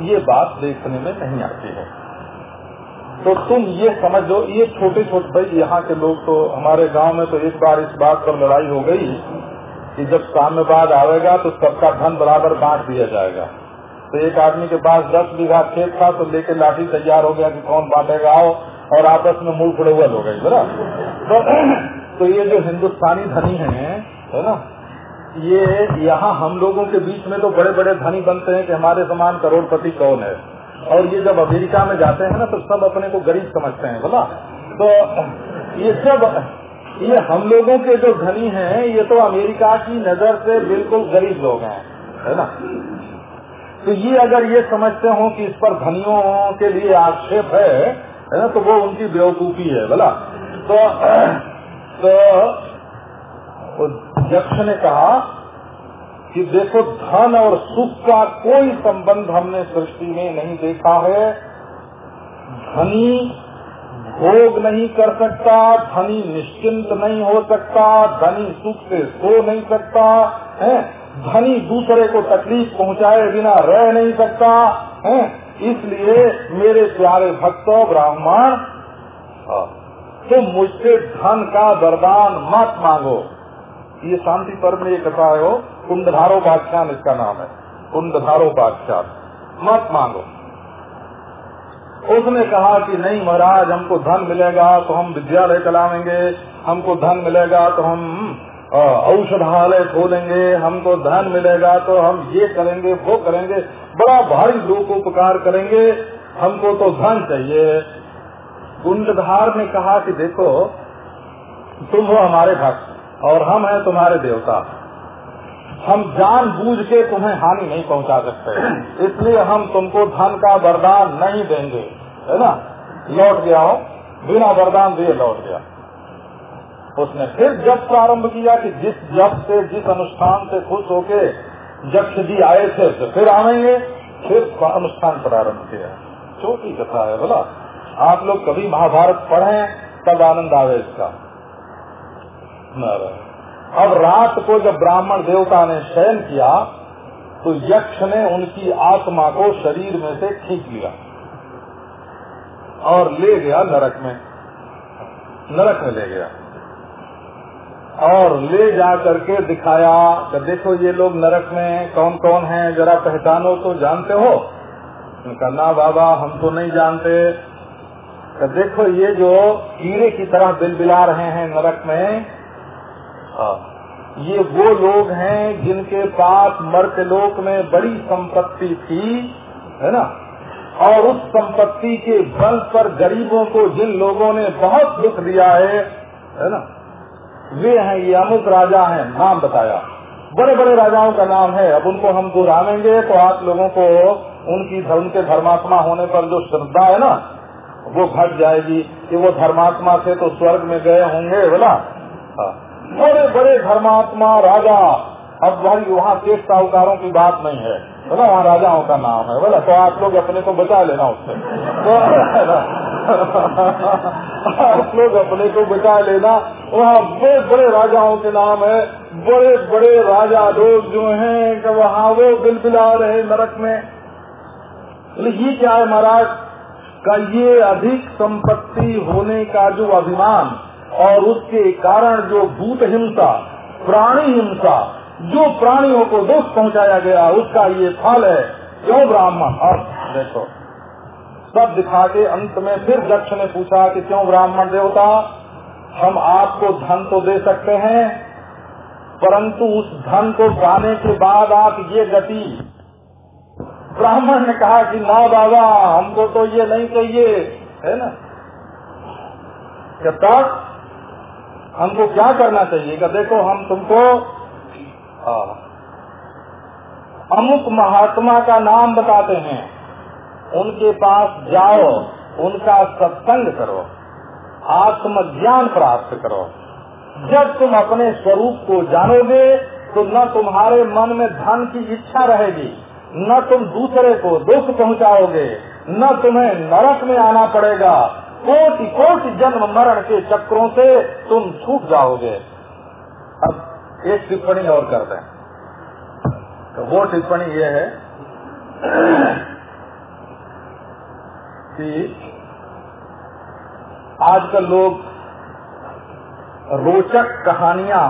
[SPEAKER 1] ये बात देखने में नहीं आती है। तो तुम ये समझ लो ये छोटे छोटे भाई यहाँ के लोग तो हमारे गाँव में तो एक बार इस बात पर लड़ाई हो गई कि जब साम्यवाद आएगा तो सबका धन बराबर बांट दिया जाएगा। तो एक आदमी के पास दस बीघा खेत था तो लेके लाठी तैयार हो गया कि कौन बांटेगा आओ और आपस में मूल फुड़े हो गई बरा तो, तो ये जो हिंदुस्तानी धनी है है ना ये यहाँ हम लोगों के बीच में तो बड़े बड़े धनी बनते हैं कि हमारे समान करोड़पति कौन है। और ये जब अमेरिका में जाते हैं ना तो सब अपने को गरीब समझते हैं, बोला? तो ये सब, ये हम लोगों के जो धनी हैं, ये तो अमेरिका की नज़र से बिल्कुल गरीब लोग हैं, है ना? तो ये अगर ये समझते हो कि इस पर धनियों के लिए आक्षेप है है ना तो वो उनकी बेवकूफ़ी है, बोला? तो तो यक्ष ने कहा कि देखो, धन और सुख का कोई संबंध हमने सृष्टि में नहीं देखा है। धनी भोग नहीं कर सकता, धनी निश्चिंत नहीं हो सकता, धनी सुख से सो नहीं सकता, है? धनी दूसरे को तकलीफ़ पहुँचाए बिना रह नहीं सकता, है? इसलिए मेरे प्यारे भक्तों, ब्राह्मण तुम मुझसे धन का वरदान मत मांगो। ये शांति पर्व में ये कथा है वो कुंडधारोपाख्यान इसका नाम है। कुंडधारोपाख्यान मत मांगो। उसने कहा कि नहीं महाराज, हमको धन मिलेगा तो हम विद्यालय चलावेंगे, हमको धन मिलेगा तो हम औषधालय खोलेंगे, हमको धन मिलेगा तो हम ये करेंगे, वो करेंगे। बड़ा भारी लोग उपकार करेंगे, हमको तो धन चाहिए। कुंडधार ने कहा कि देखो, तुम हो हमारे भक्त और हम हैं तुम्हारे देवता। हम जान बूझ के तुम्हें हानि नहीं पहुँचा सकते। इसलिए हम तुमको धन का वरदान नहीं देंगे। है ना? लौट गया हो, बिना वरदान दिए लौट गया। उसने फिर जब प्रारंभ किया कि जिस जब से, जिस अनुष्ठान से खुश होके जक्ष जी आए थे तो फिर आएँगे फिर अनुष्ठान प्रारंभ किया। छोटी कथा है, बोला। आप लोग कभी महाभारत पढ़े, तब आनंद आवे इसका अब रात को जब ब्राह्मण देवता ने शयन किया तो यक्ष ने उनकी आत्मा को शरीर में से खींच लिया और ले गया नरक में। नरक में ले गया। और ले जा करके दिखाया कि देखो ये लोग नरक में कौन कौन हैं, जरा पहचानो तो जानते हो? ना बाबा, हम तो नहीं जानते। तो देखो ये जो कीड़े की तरह बिलबिला रहे हैं नरक में ये वो लोग हैं जिनके पास मर्तलोक में बड़ी संपत्ति थी, है ना? और उस संपत्ति के बल पर गरीबों को जिन लोगों ने बहुत दुख दिया है है ना? वे हैं, ये अमुक राजा हैं, नाम बताया। बड़े बड़े राजाओं का नाम है। अब उनको हम दोहरावेंगे तो आप लोगों को उनकी उनके धर्मात्मा होने पर जो श्रद्धा है ना, वो घट जाएगी कि वो धर्मात्मा से तो स्वर्ग में गए होंगे, बोला? हाँ। बड़े बड़े धर्मात्मा राजा। अब भाई वहाँ शेष साहूकारों की बात नहीं है। बोला, वहाँ राजाओं का नाम है। बोला तो आप लोग अपने को बचा लेना उससे। आप लोग अपने को बचा लेना। वहाँ बड़े बड़े राजाओं के नाम है। बड़े बड़े राजा लोग जो हैं कि वहाँ वो बिलबिला रहे नरक में। ये क्या है महाराज? का ये अधिक संपत्ति होने का जो अभिमान और उसके कारण जो भूत हिंसा, प्राणी हिंसा, जो प्राणियों को दुख पहुँचाया गया, उसका ये फल है। क्यों ब्राह्मण? और देखो। सब दिखा के अंत में फिर दक्ष ने पूछा कि क्यों ब्राह्मण देवता? हम आपको धन तो दे सकते हैं, परंतु उस धन को पाने के बाद आप ये गति। ब्राह्मण ने कहा कि ना बाबा, हमको तो ये नहीं चाहिए, है ना? तब हमको क्या करना चाहिए? कि देखो, हम तुमको अमुक महात्मा का नाम बताते हैं। उनके पास जाओ, उनका सत्संग करो, आत्मज्ञान प्राप्त करो। जब तुम अपने स्वरूप को जानोगे तो न तुम्हारे मन में धन की इच्छा रहेगी, न तुम दूसरे को दुख पहुंचाओगे, न तुम्हें नरक में आना पड़ेगा। कोटि कोटि जन्म मरण के चक्रों से तुम छूट जाओगे। अब एक टिप्पणी और कर दें। तो वो टिप्पणी ये है कि आजकल लोग रोचक कहानियाँ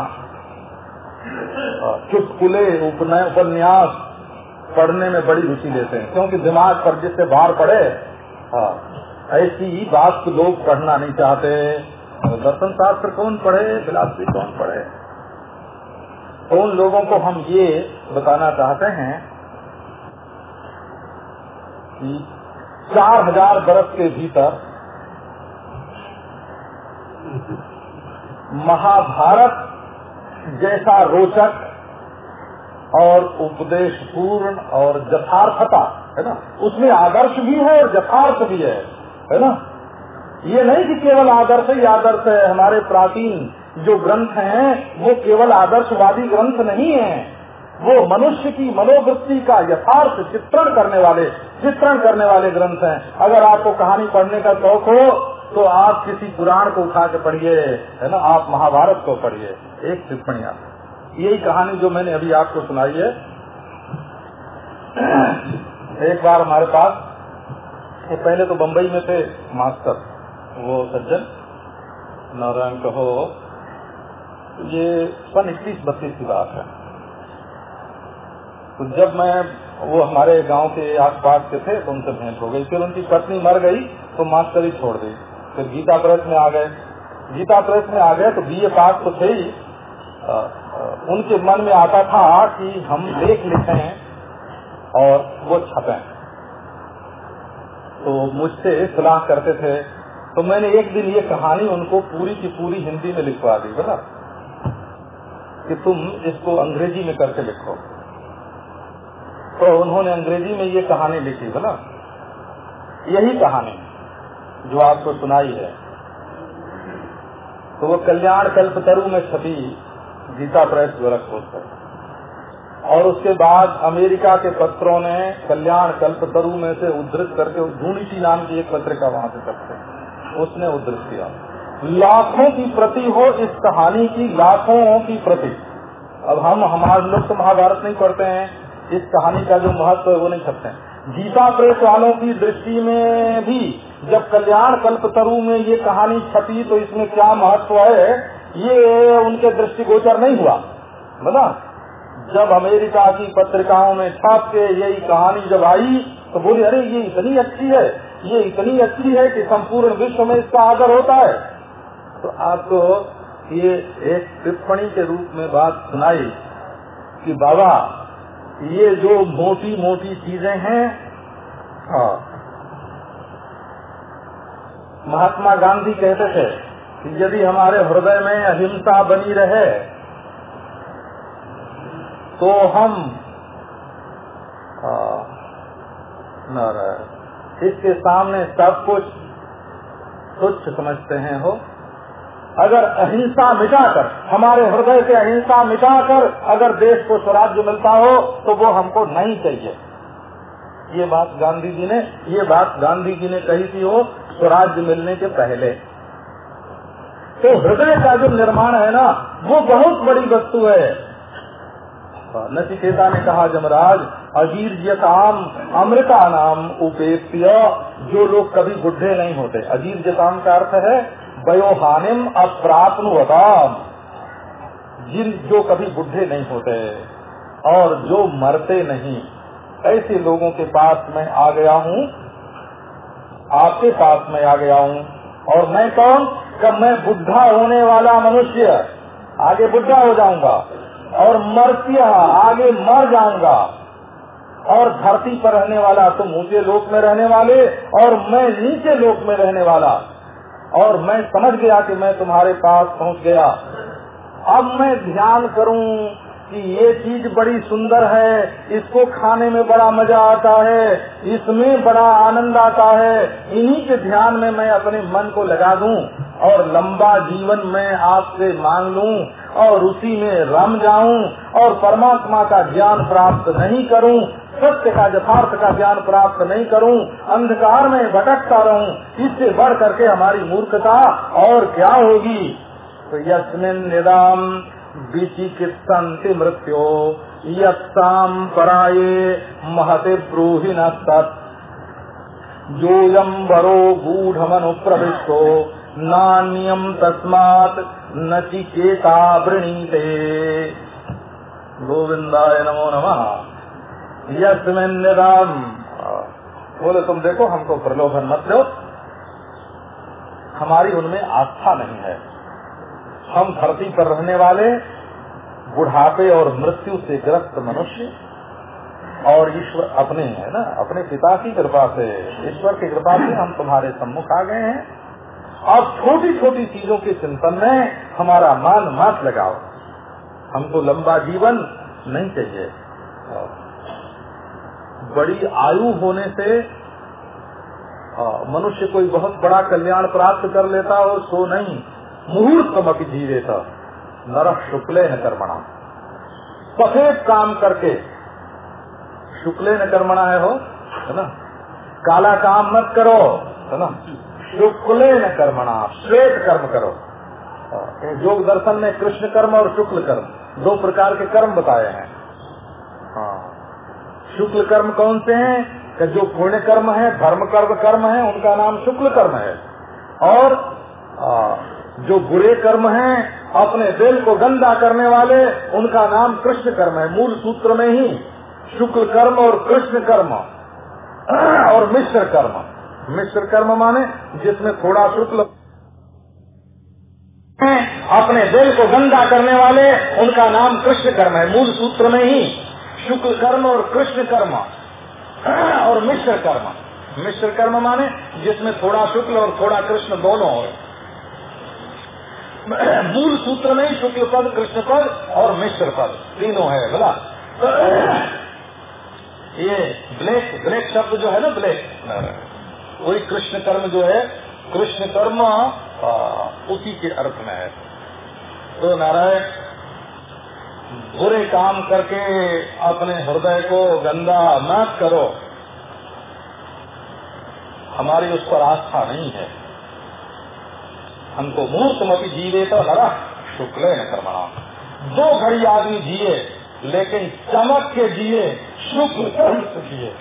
[SPEAKER 1] चुटकुले उपन्यास पढ़ने में बड़ी रुचि लेते हैं क्योंकि दिमाग पर जिससे बाहर पड़े हाँ, ऐसी बात तो लोग पढ़ना नहीं चाहते। दर्शन शास्त्र कौन पढ़े? फिलासफी कौन पढ़े? तो उन लोगों को हम ये बताना चाहते हैं कि चार हज़ार बरस के भीतर महाभारत जैसा रोचक और उपदेश पूर्ण और यथार्थता, है ना? उसमें आदर्श भी है और यथार्थ भी है। है ना? ये नहीं कि केवल आदर्श ही आदर्श है। हमारे प्राचीन जो ग्रंथ हैं, वो केवल आदर्शवादी ग्रंथ नहीं है। वो मनुष्य की मनोवृत्ति का यथार्थ चित्रण करने वाले, चित्रण करने वाले ग्रंथ हैं। अगर आपको कहानी पढ़ने का शौक हो तो आप किसी पुराण को उठा के पढ़िए, है ना? आप महाभारत को पढ़िए। एक टिप्पणी आप। यही कहानी जो मैंने अभी आपको सुनाई है। एक बार हमारे पास पहले तो बम्बई में थे, मास्टर, वो सज्जन। नारायण कहो, ये सन इक्कीस बत्तीस की बात है। तो जब मैं, वो हमारे गाँव के आसपास के थे तो उनसे भेंट हो गई। फिर उनकी पत्नी मर गई तो मास्टर ही छोड़ दी। फिर गीता प्रेस में आ गए। गीता प्रेस में आ गए तो बीए पास तो थे ही। उनके मन में आता था कि हम लेख लिखें और वो छपें। मुझसे सलाह करते थे तो मैंने एक दिन ये कहानी उनको पूरी की पूरी हिंदी में लिखवा दी, बोला कि तुम इसको अंग्रेज़ी में करके लिखो। तो उन्होंने अंग्रेज़ी में ये कहानी लिखी, बोला। यही कहानी जो आपको सुनाई है। तो वो कल्याण कल्पतरु में छपी गीता प्रेस गोरखपुर पर। और उसके बाद अमेरिका के पत्रों ने कल्याण कल्पतरु में से उद्धृत करके ढूंढी नाम की एक पत्रिका वहाँ से करते उसने उद्धृत किया। लाखों की प्रति हो इस कहानी की, लाखों की प्रति। अब हम, हमारे लोग तो महाभारत नहीं पढ़ते हैं। इस कहानी का जो महत्व है, वो नहीं सकते गीता प्रेस वालों की दृष्टि में भी जब कल्याण कल्पतरु में ये कहानी छपी तो इसमें क्या महत्व है, ये उनके दृष्टिगोचर नहीं हुआ। बना जब अमेरिका की पत्रिकाओं में छाप के यही कहानी जब आई तो बोले, अरे, ये इतनी अच्छी है, ये इतनी अच्छी है कि संपूर्ण विश्व में इसका आदर होता है। तो आपको ये एक टिप्पणी के रूप में बात सुनाई कि बाबा, ये जो मोटी मोटी चीज़ें हैं हाँ महात्मा गांधी कहते थे कि यदि हमारे हृदय में अहिंसा बनी रहे तो हम न इसके सामने सब कुछ तुच्छ समझते हैं हो। अगर अहिंसा मिटाकर, हमारे हृदय से अहिंसा मिटाकर अगर देश को स्वराज्य मिलता हो तो वो हमको नहीं चाहिए। ये बात गांधी जी ने, ये बात गांधी जी ने कही थी वो स्वराज्य मिलने के पहले। तो हृदय का जो निर्माण है ना, वो बहुत बड़ी वस्तु है। नचिकेता ने कहा, जमराज अजीर्यताम अमृता नाम उपेत्य, जो लोग कभी बुढ़े नहीं होते। अजीर्यताम का अर्थ है वयोहानिम अप्राप्नुवताम जिन जो कभी बुढ़े नहीं होते और जो मरते नहीं। ऐसे लोगों के पास मैं आ गया हूँ, आपके पास मैं आ गया हूँ। और मैं कौन? कब मैं बुढ़ा होने वाला मनुष्य, आगे बुढ़ा हो जाऊँगा। और मरती आगे मर जाऊँगा। और धरती पर रहने वाला, तुम ऊँचे लोक में रहने वाले और मैं नीचे लोक में रहने वाला। और मैं समझ गया कि मैं तुम्हारे पास पहुँच गया। अब मैं ध्यान करूँ कि ये चीज़ बड़ी सुंदर है, इसको खाने में बड़ा मज़ा आता है, इसमें बड़ा आनंद आता है। इन्हीं के ध्यान में मैं अपने मन को लगा दूँ और लंबा जीवन मैं आपसे मांग लूँ। और उसी में रम जाऊँ और परमात्मा का ज्ञान प्राप्त नहीं करूँ, सत्य का यथार्थ का ज्ञान प्राप्त नहीं करूँ, अंधकार में भटकता रहूँ, इससे बढ़ करके हमारी मूर्खता और क्या होगी? तो यस्मिन निदाम विचिकित्सन्ति मृत्यो यम पराये महते ब्रूहि न जोयम वरो गूढ़ मनु प्रविष्टो नान्यम तस्मात नचिकेता वृणीते गोविंदाय नमो नमः। यस्मिन बोले, तुम देखो, हमको प्रलोभन मत दो। हमारी उनमें आस्था नहीं है। हम धरती पर रहने वाले, बुढ़ापे और मृत्यु से ग्रस्त मनुष्य और ईश्वर अपने है ना? अपने पिता की कृपा से, ईश्वर की कृपा से हम तुम्हारे सम्मुख आ गए हैं। और छोटी छोटी चीज़ों के चिंतन में हमारा मान मात लगाओ। हमको लंबा जीवन नहीं चाहिए। बड़ी आयु होने से मनुष्य कोई बहुत बड़ा कल्याण प्राप्त कर लेता हो सो नहीं। मुहूर्त जीवे था नर शुक्ले न कर्मणा। सफ़ेद काम करके। शुक्ले न कर्मणा है हो, है ना? काला काम मत करो, है ना? शुक्ले न कर्मणा श्वेत कर्म करो। योग दर्शन में कृष्ण कर्म और शुक्ल कर्म, दो प्रकार के कर्म बताए हैं। हाँ शुक्ल कर्म कौन से हैं? कि जो पुण्य कर्म है, धर्म कर्म कर्म है, उनका नाम शुक्ल कर्म है। और जो बुरे कर्म हैं, अपने दिल को गंदा करने वाले, उनका नाम कृष्ण कर्म है, मूल सूत्र में ही। शुक्ल कर्म और कृष्ण कर्म, और मिश्र कर्म। मिश्र कर्म माने, जिसमें थोड़ा शुक्ल अपने दिल को गंदा करने वाले, उनका नाम कृष्ण कर्म है, मूल सूत्र में ही। शुक्ल कर्म और कृष्ण कर्म, और मिश्र कर्म। मिश्र कर्म माने, जिसमें थोड़ा शुक्ल और थोड़ा कृष्ण दोनों हो। मूल सूत्र में ही शुक्ल पद, कृष्ण पद और मिश्र पद, तीनों है, बोला। ये ब्लैक ब्लैक शब्द जो है ना, ब्लैक। वही कृष्ण कर्म जो है, कृष्ण कर्म उसी के अर्थ में है। तो नारायण, बुरे काम करके अपने हृदय को गंदा न करो। हमारी उस पर आस्था नहीं है। हमको मूर्त मत जीवे तो हरा शुक्ल न कर्मणा। दो घड़ी आदमी जिए, लेकिन चमक के जिए, शुक्ल जिए।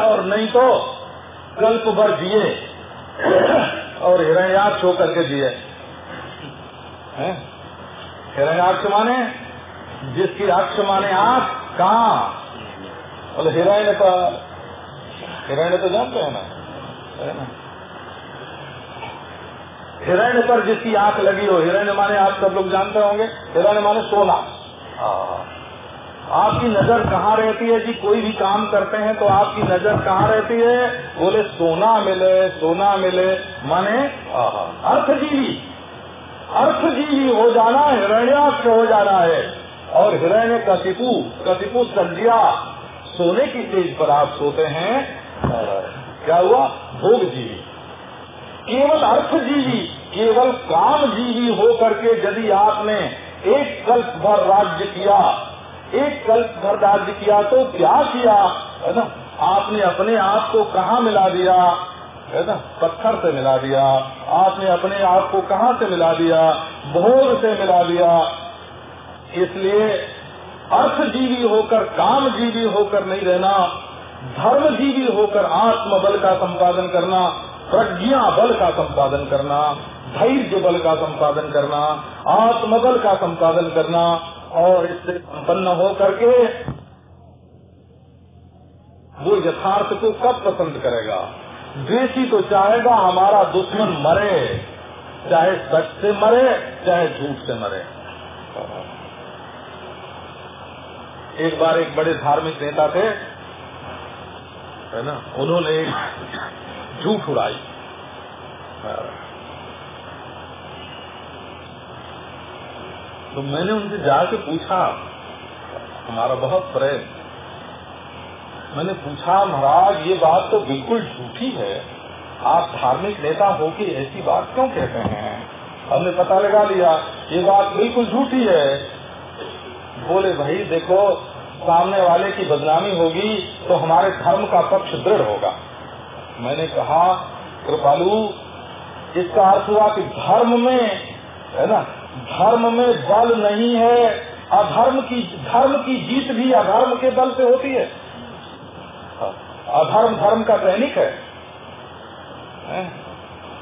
[SPEAKER 1] और नहीं तो कल्प भर जिए और हिरण्याक्ष होकर के जिए। हिरण्याक्ष माने? जिसकी अक्ष माने आँख कहा बोले हिरण्य का हिरण्य तो जानते हैं ना? है ना? हिरण्य पर जिसकी आँख लगी हो, हिरण्य माने आप सब लोग जानते होंगे, हिरण्य माने सोना। आपकी नज़र कहाँ रहती है जी? कोई भी काम करते हैं तो आपकी नज़र कहाँ रहती है? बोले सोना मिले सोना मिले। माने अर्थजीवी। अर्थजीवी हो जाना हिरण्याक्ष हो जाना है। और हिरण्य कतिपु कतिपु संज्ञा। सोने की स्टेज पर आप सोते हैं। क्या हुआ? भोग जीवी केवल अर्थजीवी केवल काम जीवी हो करके यदि आपने एक कल्प भर राज्य किया एक कल्प भर राज्य किया तो क्या किया? है ना? आपने अपने आप को कहाँ मिला दिया? है ना? पत्थर से मिला दिया। आपने अपने आप को कहाँ से मिला दिया? भोग से मिला दिया। इसलिए अर्थजीवी होकर काम जीवी होकर नहीं रहना धर्म जीवी होकर आत्म बल का संपादन करना, प्रज्ञा बल का संपादन करना, धैर्य बल का संपादन करना, आत्मबल का संपादन करना और इससे संपन्न हो करके वो यथार्थ को कब पसंद करेगा? द्वेषी तो चाहेगा हमारा दुश्मन मरे, चाहे सच से मरे, चाहे झूठ से मरे। एक बार एक बड़े धार्मिक नेता थे, है ना? उन्होंने झूठ उड़ाई। तो मैंने उनसे जाके पूछा हमारा बहुत प्रेम। मैंने पूछा, महाराज, ये बात तो बिल्कुल झूठी है। आप धार्मिक नेता हो के ऐसी बात क्यों कहते हैं? हमने पता लगा लिया, ये बात बिल्कुल झूठी है। बोले, भाई, देखो, सामने वाले की बदनामी होगी तो हमारे धर्म का पक्ष दृढ़ होगा। मैंने कहा, कृपालु, इसका अर्थ हुआ कि धर्म में, है ना धर्म में बल नहीं है, अधर्म की, धर्म की जीत भी अधर्म के बल से होती है। अधर्म धर्म का सैनिक है।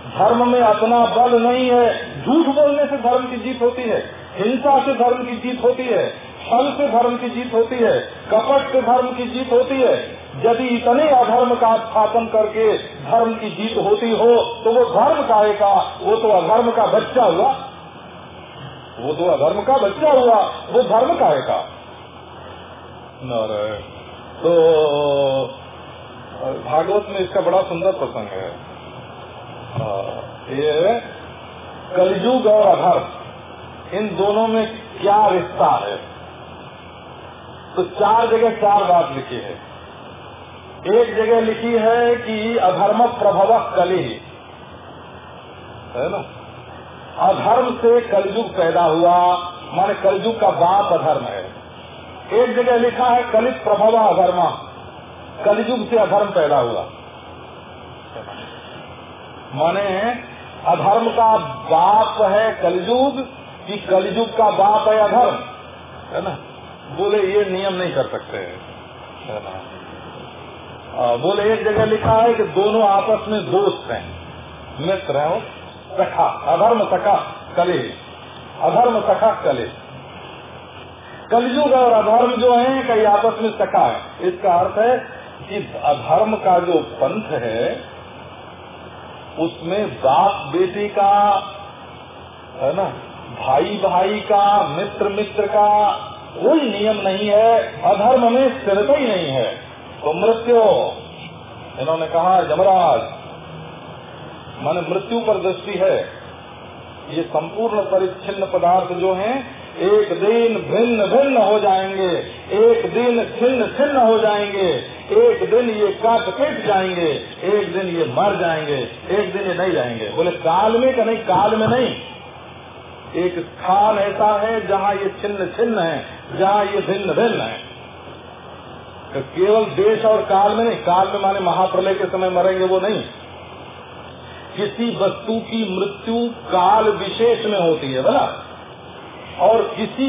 [SPEAKER 1] धर्म में अपना बल नहीं है, झूठ बोलने से धर्म की जीत होती है, हिंसा से धर्म की जीत होती है छल से धर्म की जीत होती है, कपट से धर्म की जीत होती है। यदि इतने अधर्म का स्थापन करके धर्म की जीत होती हो तो वो धर्म का? वो तो अधर्म का बच्चा हुआ। वो तो अधर्म का बच्चा हुआ, वो धर्म काहे? का तो भागवत में इसका बड़ा सुंदर प्रसंग है। ये कलयुग और अधर्म, इन दोनों में क्या रिश्ता है? तो चार जगह चार बात लिखी है। एक जगह लिखी है कि अधर्म प्रभव कली। है ना? अधर्म से कलयुग पैदा हुआ, माने कलयुग का बाप अधर्म है। एक जगह लिखा है, कलित प्रभव अधर्मा। कलयुग से अधर्म पैदा हुआ। माने अधर्म का बाप है कलयुग, कि कलयुग का बाप है अधर्म। है ना? बोले, ये नियम नहीं कर सकते। है बोले, एक जगह लिखा है कि दोनों आपस में दोस्त हैं। मित्र हैं सखा अधर्म सखा कले। अधर्म सखा कले। कलयुग और अधर्म जो है, कई आपस में सखा है। इसका अर्थ है कि अधर्म का जो पंथ है, उसमें बाप बेटी का, है ना भाई भाई का मित्र मित्र का कोई नियम नहीं है। अधर्म में स्थिरता ही नहीं है। तो मृत्यु, इन्होंने कहा, जमराज मन मृत्यु पर दृष्टि है। ये संपूर्ण परिच्छिन्न पदार्थ जो हैं, एक दिन भिन्न भिन्न हो जाएँगे, एक दिन छिन्न छिन्न हो जाएँगे, एक दिन ये काट पिट जाएँगे, एक दिन ये मर जाएँगे, एक दिन ये नहीं जाएँगे। बोले, काल में का नहीं, काल में नहीं। एक स्थान ऐसा है जहाँ ये छिन्न छिन्न है, जहाँ ये भिन्न भिन्न है। तो केवल देश और काल में नहीं, काल में माने महाप्रलय के समय मरेंगे वो नहीं। किसी वस्तु की मृत्यु काल विशेष में होती है बोला और किसी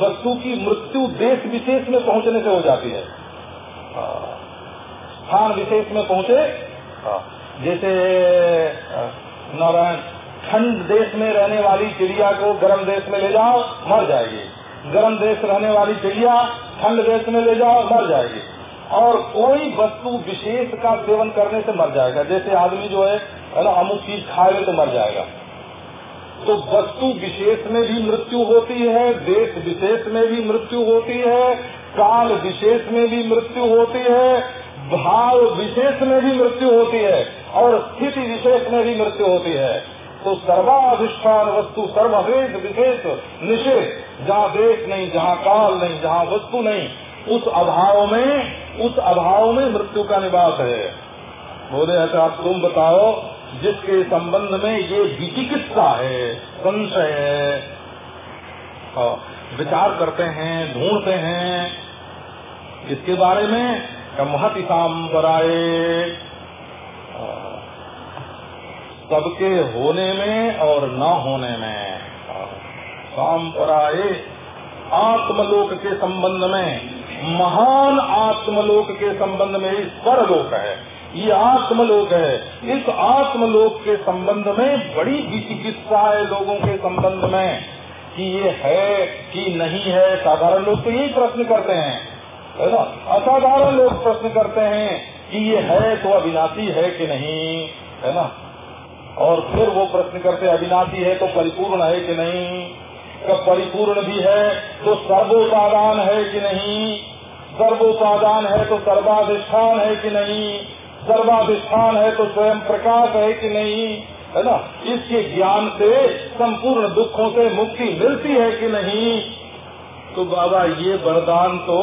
[SPEAKER 1] वस्तु की मृत्यु देश विशेष में पहुँचने से हो जाती है। स्थान विशेष में पहुँचे जैसे नारायण, ठंड देश में रहने वाली चिड़िया को गर्म देश में ले जाओ, मर जाएगी। गर्म देश रहने वाली चिड़िया ठंड देश में ले जाओ, मर जाएगी। और कोई वस्तु विशेष का सेवन करने से मर जाएगा। जैसे आदमी जो है ना अमुक चीज़ खाएगा तो मर जाएगा। तो वस्तु विशेष में भी मृत्यु होती है, देश विशेष में भी मृत्यु होती है, काल विशेष में भी मृत्यु होती है, भाव विशेष में भी मृत्यु होती है, और स्थिति विशेष में भी मृत्यु होती है। तो सर्वाधिष्ठान वस्तु, सर्ववेद विशेष निषेध, जहाँ देश नहीं, जहाँ काल नहीं, जहाँ वस्तु नहीं उस अभाव में, उस अभाव में मृत्यु का निवास है। बोले अच्छा तुम बताओ, जिसके संबंध में ये विचिकित्सा है, संशय है। विचार करते हैं, ढूंढते हैं। इसके बारे में महति सांपराए सबके होने में और न होने में। सांपराए आत्मलोक के संबंध में। महान आत्मलोक के संबंध में स्वरलोक है। ये आत्मलोक है। इस आत्मलोक के संबंध में बड़ी विचिकित्सा है लोगों के संबंध में, कि ये है कि नहीं है। साधारण लोग तो यही प्रश्न करते हैं, है ना? असाधारण लोग प्रश्न करते हैं कि ये है तो अविनाशी है कि नहीं, है ना? और फिर वो प्रश्न करते अविनाशी है तो परिपूर्ण है कि नहीं? परिपूर्ण भी है तो सर्वोपादान है कि नहीं? सर्वोपादान है तो सर्वाधिष्ठान है कि नहीं? सर्वाधिष्ठान है तो स्वयं प्रकाश है कि नहीं? है ना? इसके ज्ञान से, संपूर्ण दुखों से मुक्ति मिलती है कि नहीं? तो बाबा, ये वरदान तो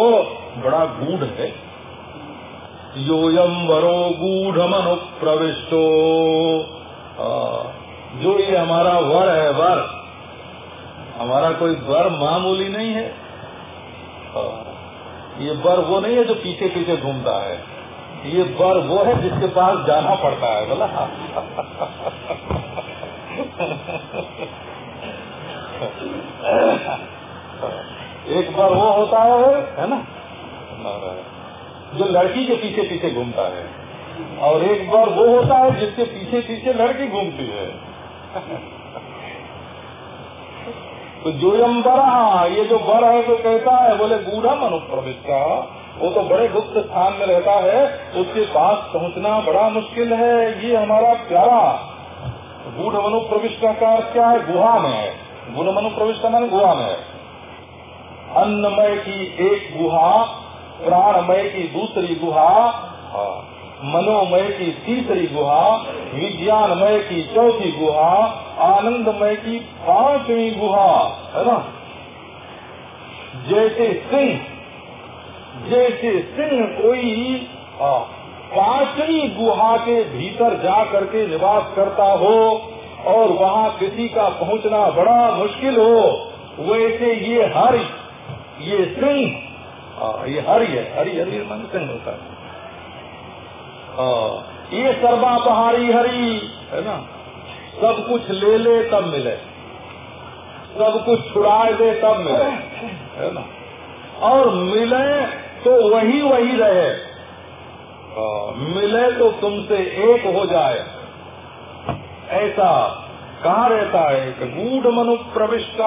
[SPEAKER 1] बड़ा गूढ़ है। योयम वरो गूढ़ मनु प्रविष्टो जो ये हमारा वर है, वर, हमारा कोई वर मामूली नहीं है। ये बर वो नहीं है जो पीछे पीछे घूमता है। ये बर वो है जिसके पास जाना पड़ता है, बोला। एक बार वो होता है है ना? जो लड़की के पीछे पीछे घूमता है। और एक बार वो होता है जिसके पीछे पीछे लड़की घूमती है। तो जोयम बरा ये जो बर है तो कहता है बोले बूढ़ा मनुप्रविष्टा वो तो बड़े गुप्त स्थान में रहता है उसके पास पहुँचना बड़ा मुश्किल है ये हमारा प्यारा। गूढ़ मनु प्रविष्टा का क्या है? गुहा में है। गूढ़ मनु प्रविष्टा मान गुहा में है। अन्नमय की एक गुहा प्राणमय की दूसरी गुहा हाँ, मनोमय की तीसरी गुहा, विज्ञानमय की चौथी गुहा, आनंदमय की पांचवी गुहा, है ना? जैसे सिंह जैसे सिंह कोई पांचवी गुहा के भीतर जा करके निवास करता हो और वहाँ किसी का पहुँचना बड़ा मुश्किल हो, वैसे ये हरि, ये सिंह ये हरि है, हरि हरि मन सिंह होता है। ये सर्वा पहाड़ी हरि, है ना? सब कुछ ले ले, तब मिले। सब कुछ छुड़ाए दे, तब मिले, है ना? और मिले तो वही वही रहे। मिले तो तुमसे एक हो जाए। ऐसा कहा रहता है? कि गूढ़ मनु प्रविष्ट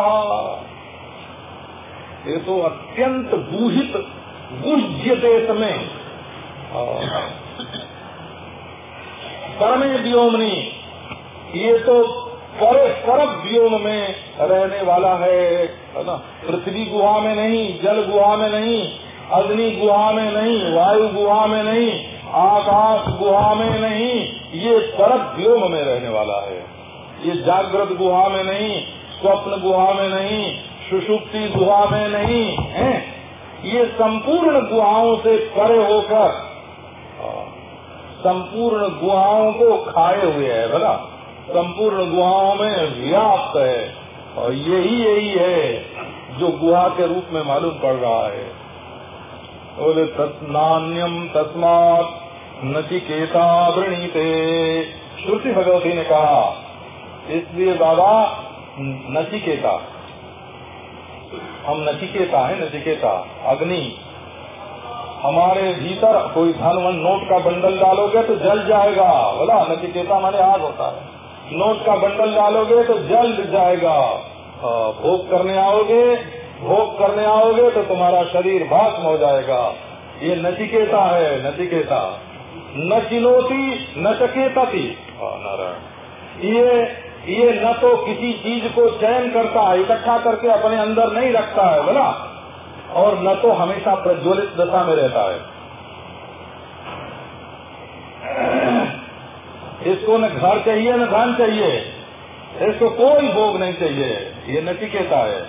[SPEAKER 1] ये तो अत्यंत गूहित गुह्य देश में। परमे व्योमनी ये तो पर परब व्योम में रहने वाला है ना? पृथ्वी गुहा में नहीं, जल गुहा में नहीं, अग्नि गुहा में नहीं, वायु गुहा में नहीं, आकाश गुहा में नहीं, ये परत व्योम में रहने वाला है। ये जागृत गुहा में नहीं, स्वप्न गुहा में नहीं, सुषुप्ति गुहा में नहीं, है? ये संपूर्ण गुहाओं से परे होकर संपूर्ण गुहाओं को खाए हुए है बोला संपूर्ण गुहाओं में व्याप्त है। और यही यही है जो गुहा के रूप में मालूम पड़ रहा है। बोले तस्नान्यम तस्मात नचिकेता वृणीते। श्रुति भगवती ने कहा, इसलिए बाबा नचिकेता, हम नचिकेता है, नचिकेता, अग्नि हमारे भीतर कोई धन वन नोट का बंडल डालोगे तो जल जाएगा। बोला, नचिकेता माने आग होता है। नोट का बंडल डालोगे तो जल जाएगा। भोग करने आओगे, भोग करने आओगे तो तुम्हारा शरीर भाष्म हो जाएगा। ये नचिकेता है, नचिकेता। न चिनोती, न चकेता थी नारायण। ये ये न तो किसी चीज़ को चयन करता है, इकट्ठा करके अपने अंदर नहीं रखता है। बोला और न तो हमेशा प्रज्वलित दशा में रहता है। इसको न घर चाहिए, न धन चाहिए। इसको कोई भोग नहीं चाहिए। ये नचिकेता है।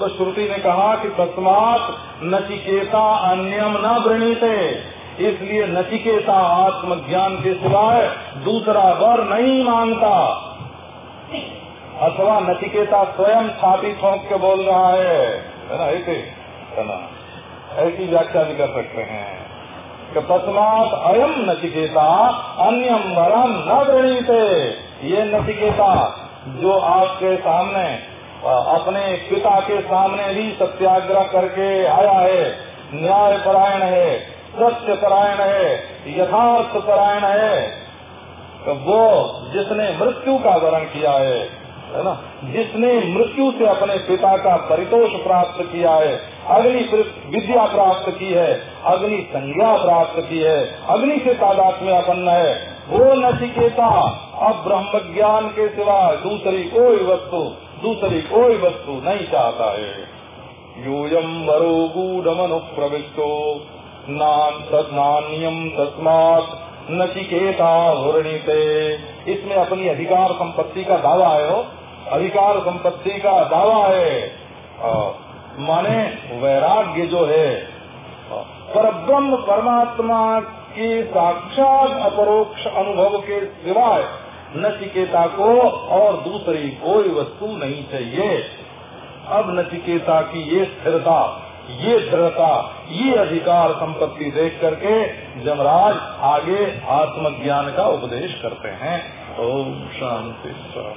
[SPEAKER 1] तो श्रुति ने कहा कि तस्मात नचिकेता अन्यम न वृणीते। इसलिए नचिकेता आत्मज्ञान के सिवाय दूसरा वर नहीं माँगता अथवा नचिकेता स्वयं छाती ठोंक के बोल रहा है। ना ना ऐसी व्याख्या भी कर सकते हैं कि तस्मात अयम नचिकेता अन्यम वरम न गृणीते ये नचिकेता जो आपके सामने, अपने पिता के सामने भी सत्याग्रह करके आया है न्याय परायण है सत्य परायण है, यथार्थ परायण है तो वो जिसने मृत्यु का वरण किया है है ना? जिसने मृत्यु से अपने पिता का परितोष प्राप्त किया है अग्नि सिर्फ़ विद्या प्राप्त की है, अग्नि संज्ञा प्राप्त की है, अग्नि से तादात में अपन्न है। वो नचिकेता अब ब्रह्म ज्ञान के सिवा दूसरी कोई वस्तु, दूसरी कोई वस्तु नहीं चाहता है। यूयम वरो गूढ़ प्रविष्टो नान्यम तस्मात नचिकेता वर्णिते इसमें अपनी अधिकार संपत्ति का दावा है अधिकार संपत्ति का दावा है। माने वैराग्य जो है पर ब्रह्म परमात्मा के साक्षात अपरोक्ष अनुभव के सिवाय नचिकेता को और दूसरी कोई वस्तु नहीं चाहिए। अब नचिकेता की ये स्थिरता, ये दृढ़ता, ये अधिकार संपत्ति देख करके जमराज आगे आत्मज्ञान का उपदेश करते हैं। ओम शांति।